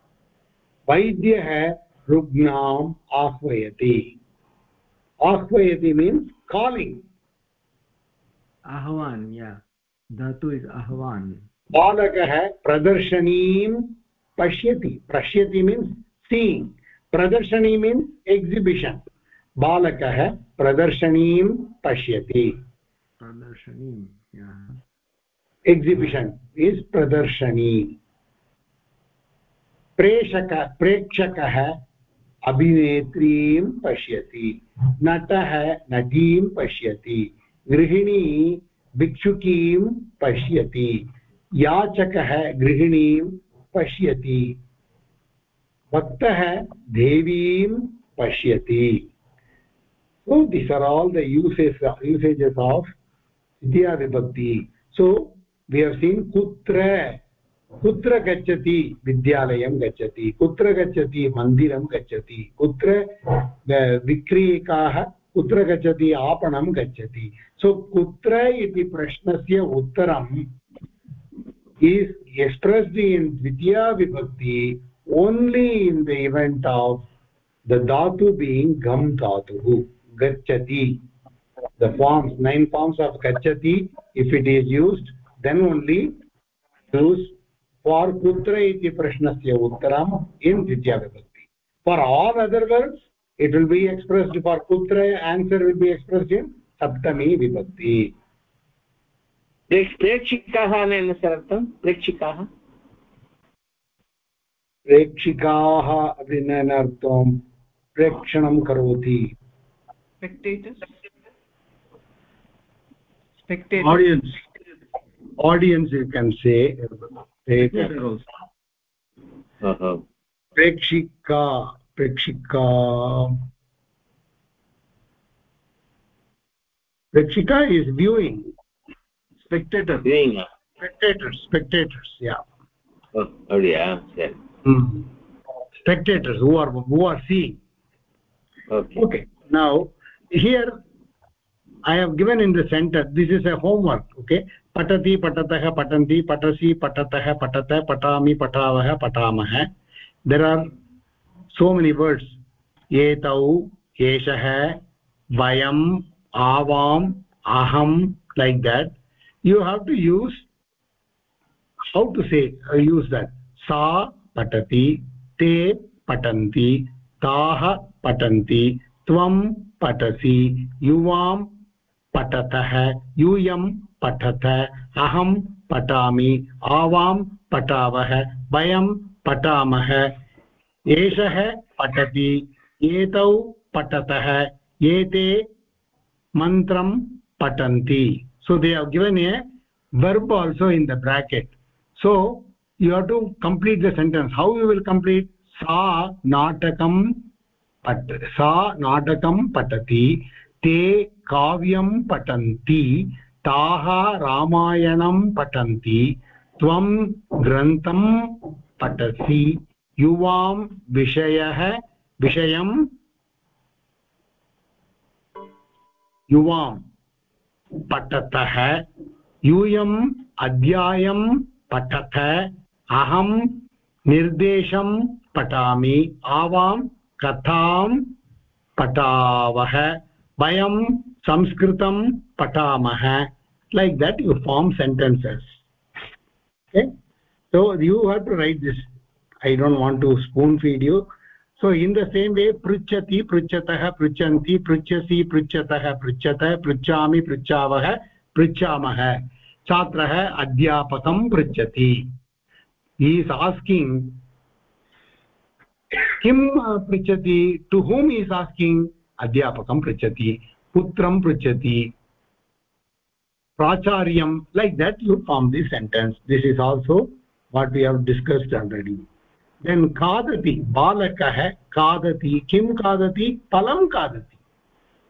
[SPEAKER 1] वैद्यः रुग्णाम् आह्वयति। आह्वयति means
[SPEAKER 2] calling yeah dhatu is ahvan
[SPEAKER 1] बालकः प्रदर्शनीं पश्यति। पश्यति मीन्स् सीङ्ग् प्रदर्शनी मीन्स् एक्सिबिशन् बालकः प्रदर्शनीं पश्यति।
[SPEAKER 2] pradarshani
[SPEAKER 1] एक्सिबिशन् इस् प्रदर्शनी। प्रेषक प्रेक्षकः अभिनेत्रीं पश्यति नटः नटीं पश्यति गृहिणी भिक्षुकीं पश्यति याचकः गृहिणीं पश्यति भक्तः देवीं पश्यति so these are all the uses usages of vidya vibhakti so we have seen kutra कुत्र गच्छति, विद्यालयं गच्छति, कुत्र गच्छति, मन्दिरं गच्छति, कुत्र विक्रीकाः कुत्र गच्छति, आपणं गच्छति। सो कुत्र इति प्रश्नस्य उत्तरम् is expressed in द्वितीयाविभक्ति only in the event of the धातु बीङ्ग् गम् धातुः गच्छति। The forms nine forms of गच्छति if it is used then only used for कुत्र इति प्रश्नस्य उत्तरम् इन् द्वितीया विभक्ति? For all other words it will be expressed for कुत्र answer will be expressed in सप्तमी विभक्ति।
[SPEAKER 3] प्रेक्षिकाः अनेन सर्वं प्रेक्षिकाः?
[SPEAKER 1] प्रेक्षिकाः अभिनयनार्थं प्रेक्षणं करोति। Audience. प्रेक्षिका प्रेक्षिका प्रेक्षिका is viewing
[SPEAKER 7] spectator
[SPEAKER 3] doing uh,
[SPEAKER 1] spectators spectators yeah
[SPEAKER 3] oh, oh yeah sure.
[SPEAKER 1] mm. spectators who are who are seeing
[SPEAKER 3] okay
[SPEAKER 1] okay now here i have given in the center this is a homework okay पठति, पठतः, पठन्ति, पठसि, पठतः, पठत, पठामि, पठावः, पठामः। There are so many words एतौ, एषः, वयम्, आवाम् अहं like that you have to use how to say use that सा, पठति, ते, पठन्ति, ताः, पठन्ति, त्वं, पठसि युवां पठतः पठत अहम पटा आवां पटाव वयं पठामः। एषः पठति, एतौ पठतः, एते मन्त्रं पठन्ति। So they are given a verb also in the bracket so you have to complete the sentence how you will complete सा नाटकं पठ सा नाटकं पठति ते काव्यं पटती ताः रामायणं पठन्ति, त्वं ग्रन्थं पठसि। युवां विषयः, विषयं युवां पठतः यूयम् अध्यायं पठत, अहं निर्देशं पठामि, आवां कथां पठावः, वयं संस्कृतं पठामः। Like that you form sentences okay so you have to write this I don't want to spoon feed you so in the same way पृच्छति, पृच्छतः, पृच्छन्ति, पृच्छसि, पृच्छतः, पृच्छत, पृच्छामि, पृच्छावः, पृच्छामः। छात्रः, अध्यापकं पृच्छति। ईस् आस्किङ्ग् किं पृच्छति? टु हूम् ईस् आस्किङ्ग् अध्यापकं पृच्छति। पुत्रं पृच्छति। प्राचार्यं like that you form this sentence this is also what we have discussed already then खादति बालकः खादति किं खादति फलं खादति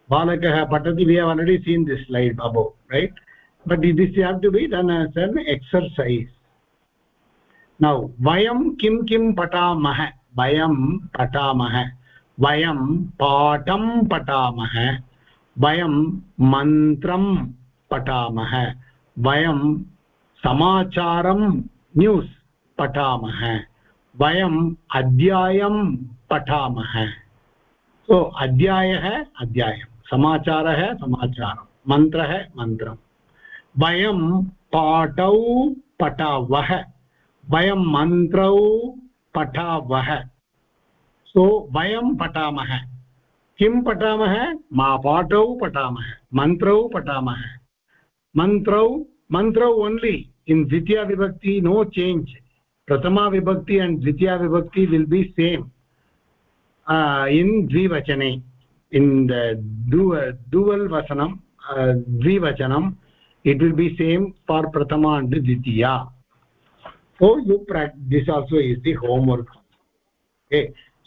[SPEAKER 1] बालकः पठति we have already seen this slide above right but this have to be done as an exercise now वयं किं किं पठामः वयं पठामः वयं पाठं पठामः वयं मन्त्रं पठामः। वयं समाचारं न्यूस् पठामः। वयम् अध्यायं पठामः। सो, अध्यायः अध्यायं। समाचारः समाचारं। मन्त्रः मन्त्रं। वयं पाठौ पठावः। वयं मन्त्रौ पठावः। सो, वयं पठामः। किं पठामः? मा पाठौ पठामः मन्त्रौ पठामः। मन्त्रौ मन्त्रौ ओन्लि इन् द्वितीया विभक्ति नो चेञ्ज् प्रथमा विभक्ति अण्ड् द्वितीया विभक्ति विल् बि सेम् इन् द्विवचने इन् डुवल् वचनं द्विवचनम्, it will be same for prathama and ditiya so, you practice this also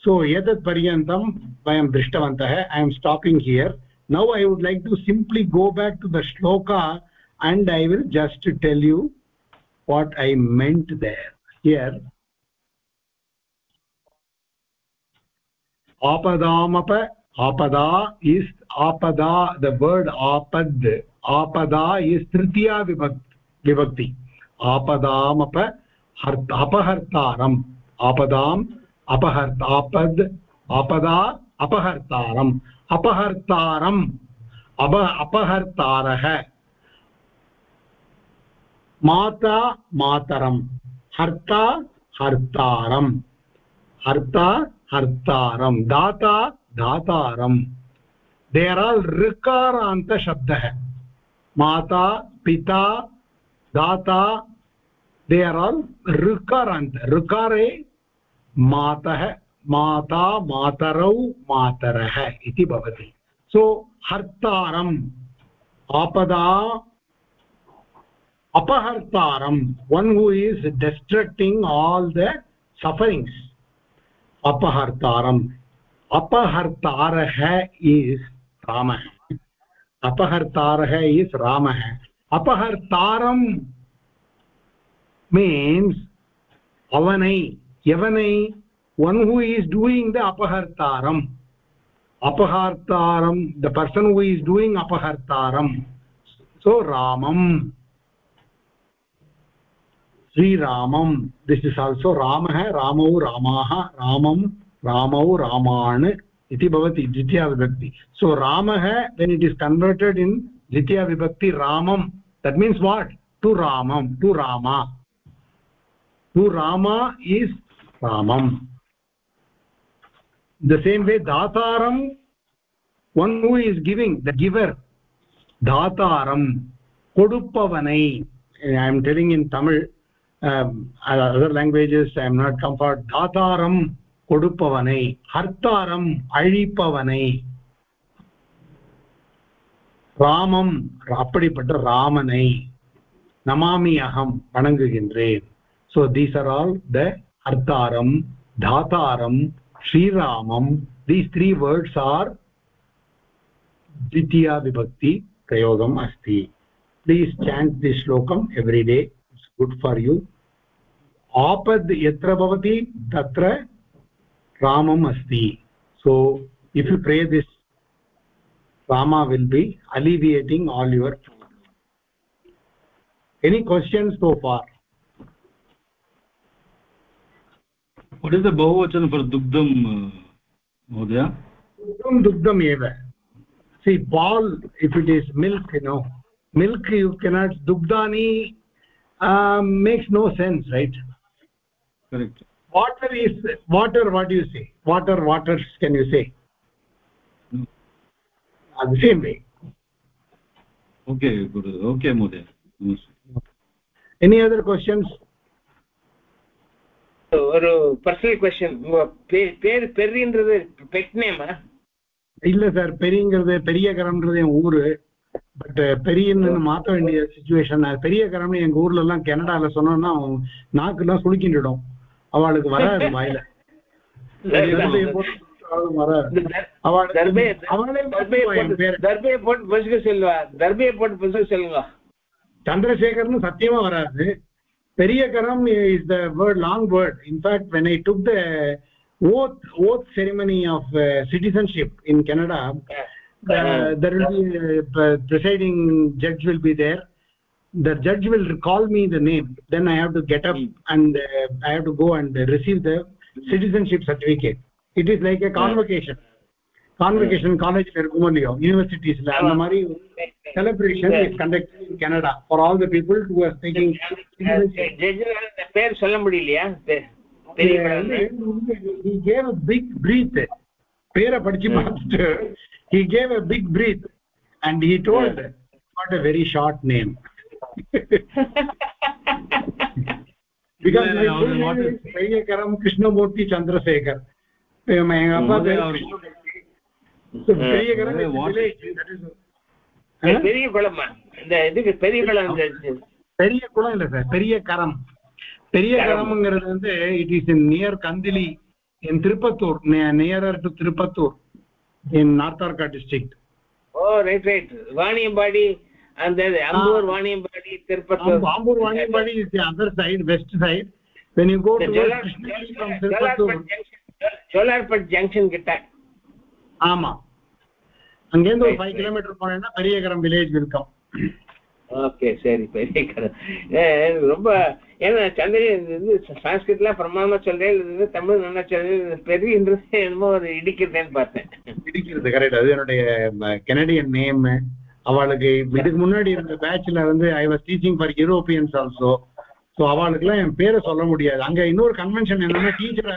[SPEAKER 1] so एतत् पर्यन्तं वयं दृष्टवन्तः I am stopping here now I would like to simply go back to the shloka and I will just tell you what I meant there here आपदामप आपदा is आपदा the word आपद् आपदा is तृतीया विभक् विभक्ति आपदामप हर् अपहर्तारम् आपदाम् अपहर्त आपद् आपदा अपहर्तारम्। अपहर्तारम्। Up अपहर्तारः। माता मातरम्। हर्ता हर्तारम्। हर्ता हर्तारम्। दाता दातारम्। दे are all ऋकारान्तशब्दः माता, पिता, दाता दे आर् आल् ऋकारान्त ऋकारे मातः, माता, मातरौ, मातरः इति भवति। सो हर्तारम्, आपदा, अपहर्तारम् one who is destructing all the sufferings अपहर्तारम्, अपहर्तारः इस् रामः। अपहर्तारः इस् रामः। अपहर्तारम् मीन्स् अवनै। One who is doing the apahartaram apahartaram the person who is doing apahartaram so ramam sri ramam this is also ramah ramau ramah ramam रामौ रामान् इति भवति द्वितीया विभक्ति सो रामः when it is converted in द्वितीया विभक्ति रामं दट् मीन्स् वाट् टु रामं to Rama to Rama is ramam the same way dataram one who is giving the giver dataram koduppavanai. I am telling in tamil um, uh, other languages i am not comfort dataram கொடுப்பவனை ஹர்த்தாரம் அழிப்பவனை ராமம் அப்படிப்பட்ட ராமனை நமாமி அகம் வணங்குகின்றேன் so these are all the artharam dhataram श्रीरामं these three words are द्वितीया विभक्ति प्रयोगम् अस्ति प्लीस् चाण्ट् दिस् श्लोकम् every day it's good for you आपद् यत्र भवति तत्र रामम् अस्ति so if you pray this rama will be alleviating all your any questions so far
[SPEAKER 7] What is the bahuvachan for dugdam uh, mohdaya
[SPEAKER 1] dugdam dugdam eva see ball if it is milk you know milk you cannot dugdani uh, makes no sense right
[SPEAKER 7] correct
[SPEAKER 1] water is water what do you say water waters can you say
[SPEAKER 7] No.
[SPEAKER 1] uh, the same way
[SPEAKER 7] okay good okay mohdaya
[SPEAKER 1] any other questions
[SPEAKER 3] ஒரு personal question உங்க பேர் பெர்ரின்றது bed நேமா
[SPEAKER 1] இல்ல sir பெரியங்கிறது பெரிய கரம்ன்றது என் ஊரு. But பெரியன்னு மாத்த வேண்டிய situation பெரிய கரம்னு எங்க ஊர்ல எல்லாம் கனடால சொன்னோம்னா அவன் நாக்கெல்லாம் சுளுக்கிட்டுடும் அவளுக்கு வராது வாயில. தர்பையை போட்டு
[SPEAKER 3] சொல்லுங்க
[SPEAKER 1] சந்திரசேகர்னு சத்தியமா வராது. periyakaram is the word long word. In fact when i took the oath oath ceremony of uh, citizenship in canada uh, there will be uh, presiding judge will be there. The judge will call me the name. Then i have to get up hmm. and uh, i have to go and receive the citizenship certificate. It is like a convocation. convocation college ல இருக்குமோ இல்லையோ யூனிவர்சிட்டிஸ்ல அந்த மாதிரி celebration is conducted in canada for all the people who are taking citizenship
[SPEAKER 3] ஜட்ஜினால பேர் சொல்ல முடியலையா பெ- பெரிய படம்
[SPEAKER 1] he gave a big breath பேரை படிச்சு பார்த்துட்டு he gave a big breath and he told got a very short name because my
[SPEAKER 7] Yeah,
[SPEAKER 1] full
[SPEAKER 7] what
[SPEAKER 1] name
[SPEAKER 7] is-
[SPEAKER 1] is Periyagaram Krishnamurthy Chandrasekhar எங்க
[SPEAKER 3] பெரிய குளமா இந்த இதுக்கு பெரிய குளம்
[SPEAKER 1] பெரிய குளம் இல்ல சார் பெரிய கரம். பெரிய கரம்ங்கிறது வந்து it is in near Kandhili in Tirupattur nearer to Tirupattur in North Arcot
[SPEAKER 3] district oh right right Vaniyambadi அந்த Ambur Vaniyambadi Tirupattur
[SPEAKER 1] Ambur Vaniyambadi is the other side west side when you go to
[SPEAKER 3] junction Jolarpet junction கிட்ட.
[SPEAKER 1] ஆமா. அங்கேருந்து ஒரு five kilometre போனேன்னா Periyagaram village இருக்கும்.
[SPEAKER 3] Okay சரி பெரிய கடை ஏ, ரொம்ப ஏன்னா சந்திரன் இது சான்ஸ்கிரிட்லாம் பிரமாதமா சொல்றேன் இது தமிழ் நல்லா சொல்றேன் பெரிய இன்ட்ரெஸ்ட் என்னமோ ஒரு இடிக்கிறதேன்னு பார்த்தேன்.
[SPEAKER 1] பிடிக்கிறது கரெக்ட் அது என்னுடைய கெனடியன் நேம் அவளுக்கு இதுக்கு முன்னாடி இருந்த பேட்ச்ல வந்து I was teaching for Europeans also so அவளுக்குலாம் என் பேரை சொல்ல முடியாது. அங்க இன்னொரு கன்வென்ஷன் என்னன்னா டீச்சரை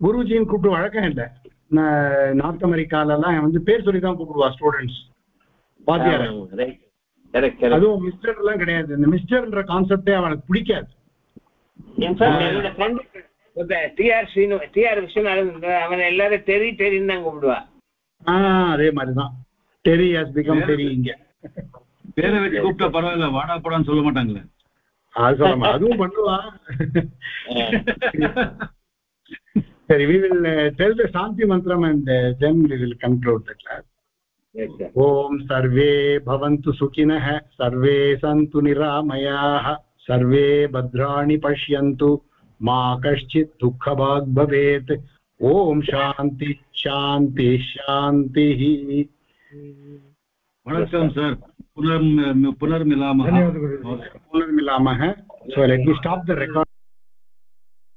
[SPEAKER 1] குருஜின்னு கூப்பிட்டு வழக்கம் இல்லை. நார்த் அமெரிக்கால எல்லாம் வந்து பேர் சொல்லி தான் கூப்பிடுவா ஸ்டூடெண்ட்ஸ். வாத்தியார.
[SPEAKER 3] ரைட் கரெக்ட் கரெக்ட்
[SPEAKER 1] அதுவும் மிஸ்டர் எல்லாம் கிடையாது. இந்த மிஸ்டர்ன்ற கான்செப்டே அவளுக்கு பிடிக்காது.
[SPEAKER 3] டிஆர் ஸ்ரீனு டிஆர் விஸ்வநாதன் இருந்தா, அவனை எல்லாரும் டெரி டெரின்னு தான் கூப்பிடுவா.
[SPEAKER 1] ஆஹ் அதே மாதிரிதான். டெரி ஹாஸ் பிகம் டெரி இங்க.
[SPEAKER 7] பேரை வச்சு கூப்பிட்டா பரவாயில்ல வாடா போடான்னு சொல்ல மாட்டாங்களே.
[SPEAKER 1] அது சொல்ல மா- அதுவும் பண்ணுவா. sir we will uh, tell the Shanti Mantra and uh, then we will conclude the class. ॐ सर्वे भवन्तु सुखिनः सर्वे सन्तु निरामयाः सर्वे भद्राणि पश्यन्तु मा कश्चित् दुःखभाग् भवेत् ॐ शान्ति शान्ति शान्तिः
[SPEAKER 7] वणकं सर्
[SPEAKER 6] पुनर् पुनर्मिलामः
[SPEAKER 1] पुनर्मिलामः so let me stop the record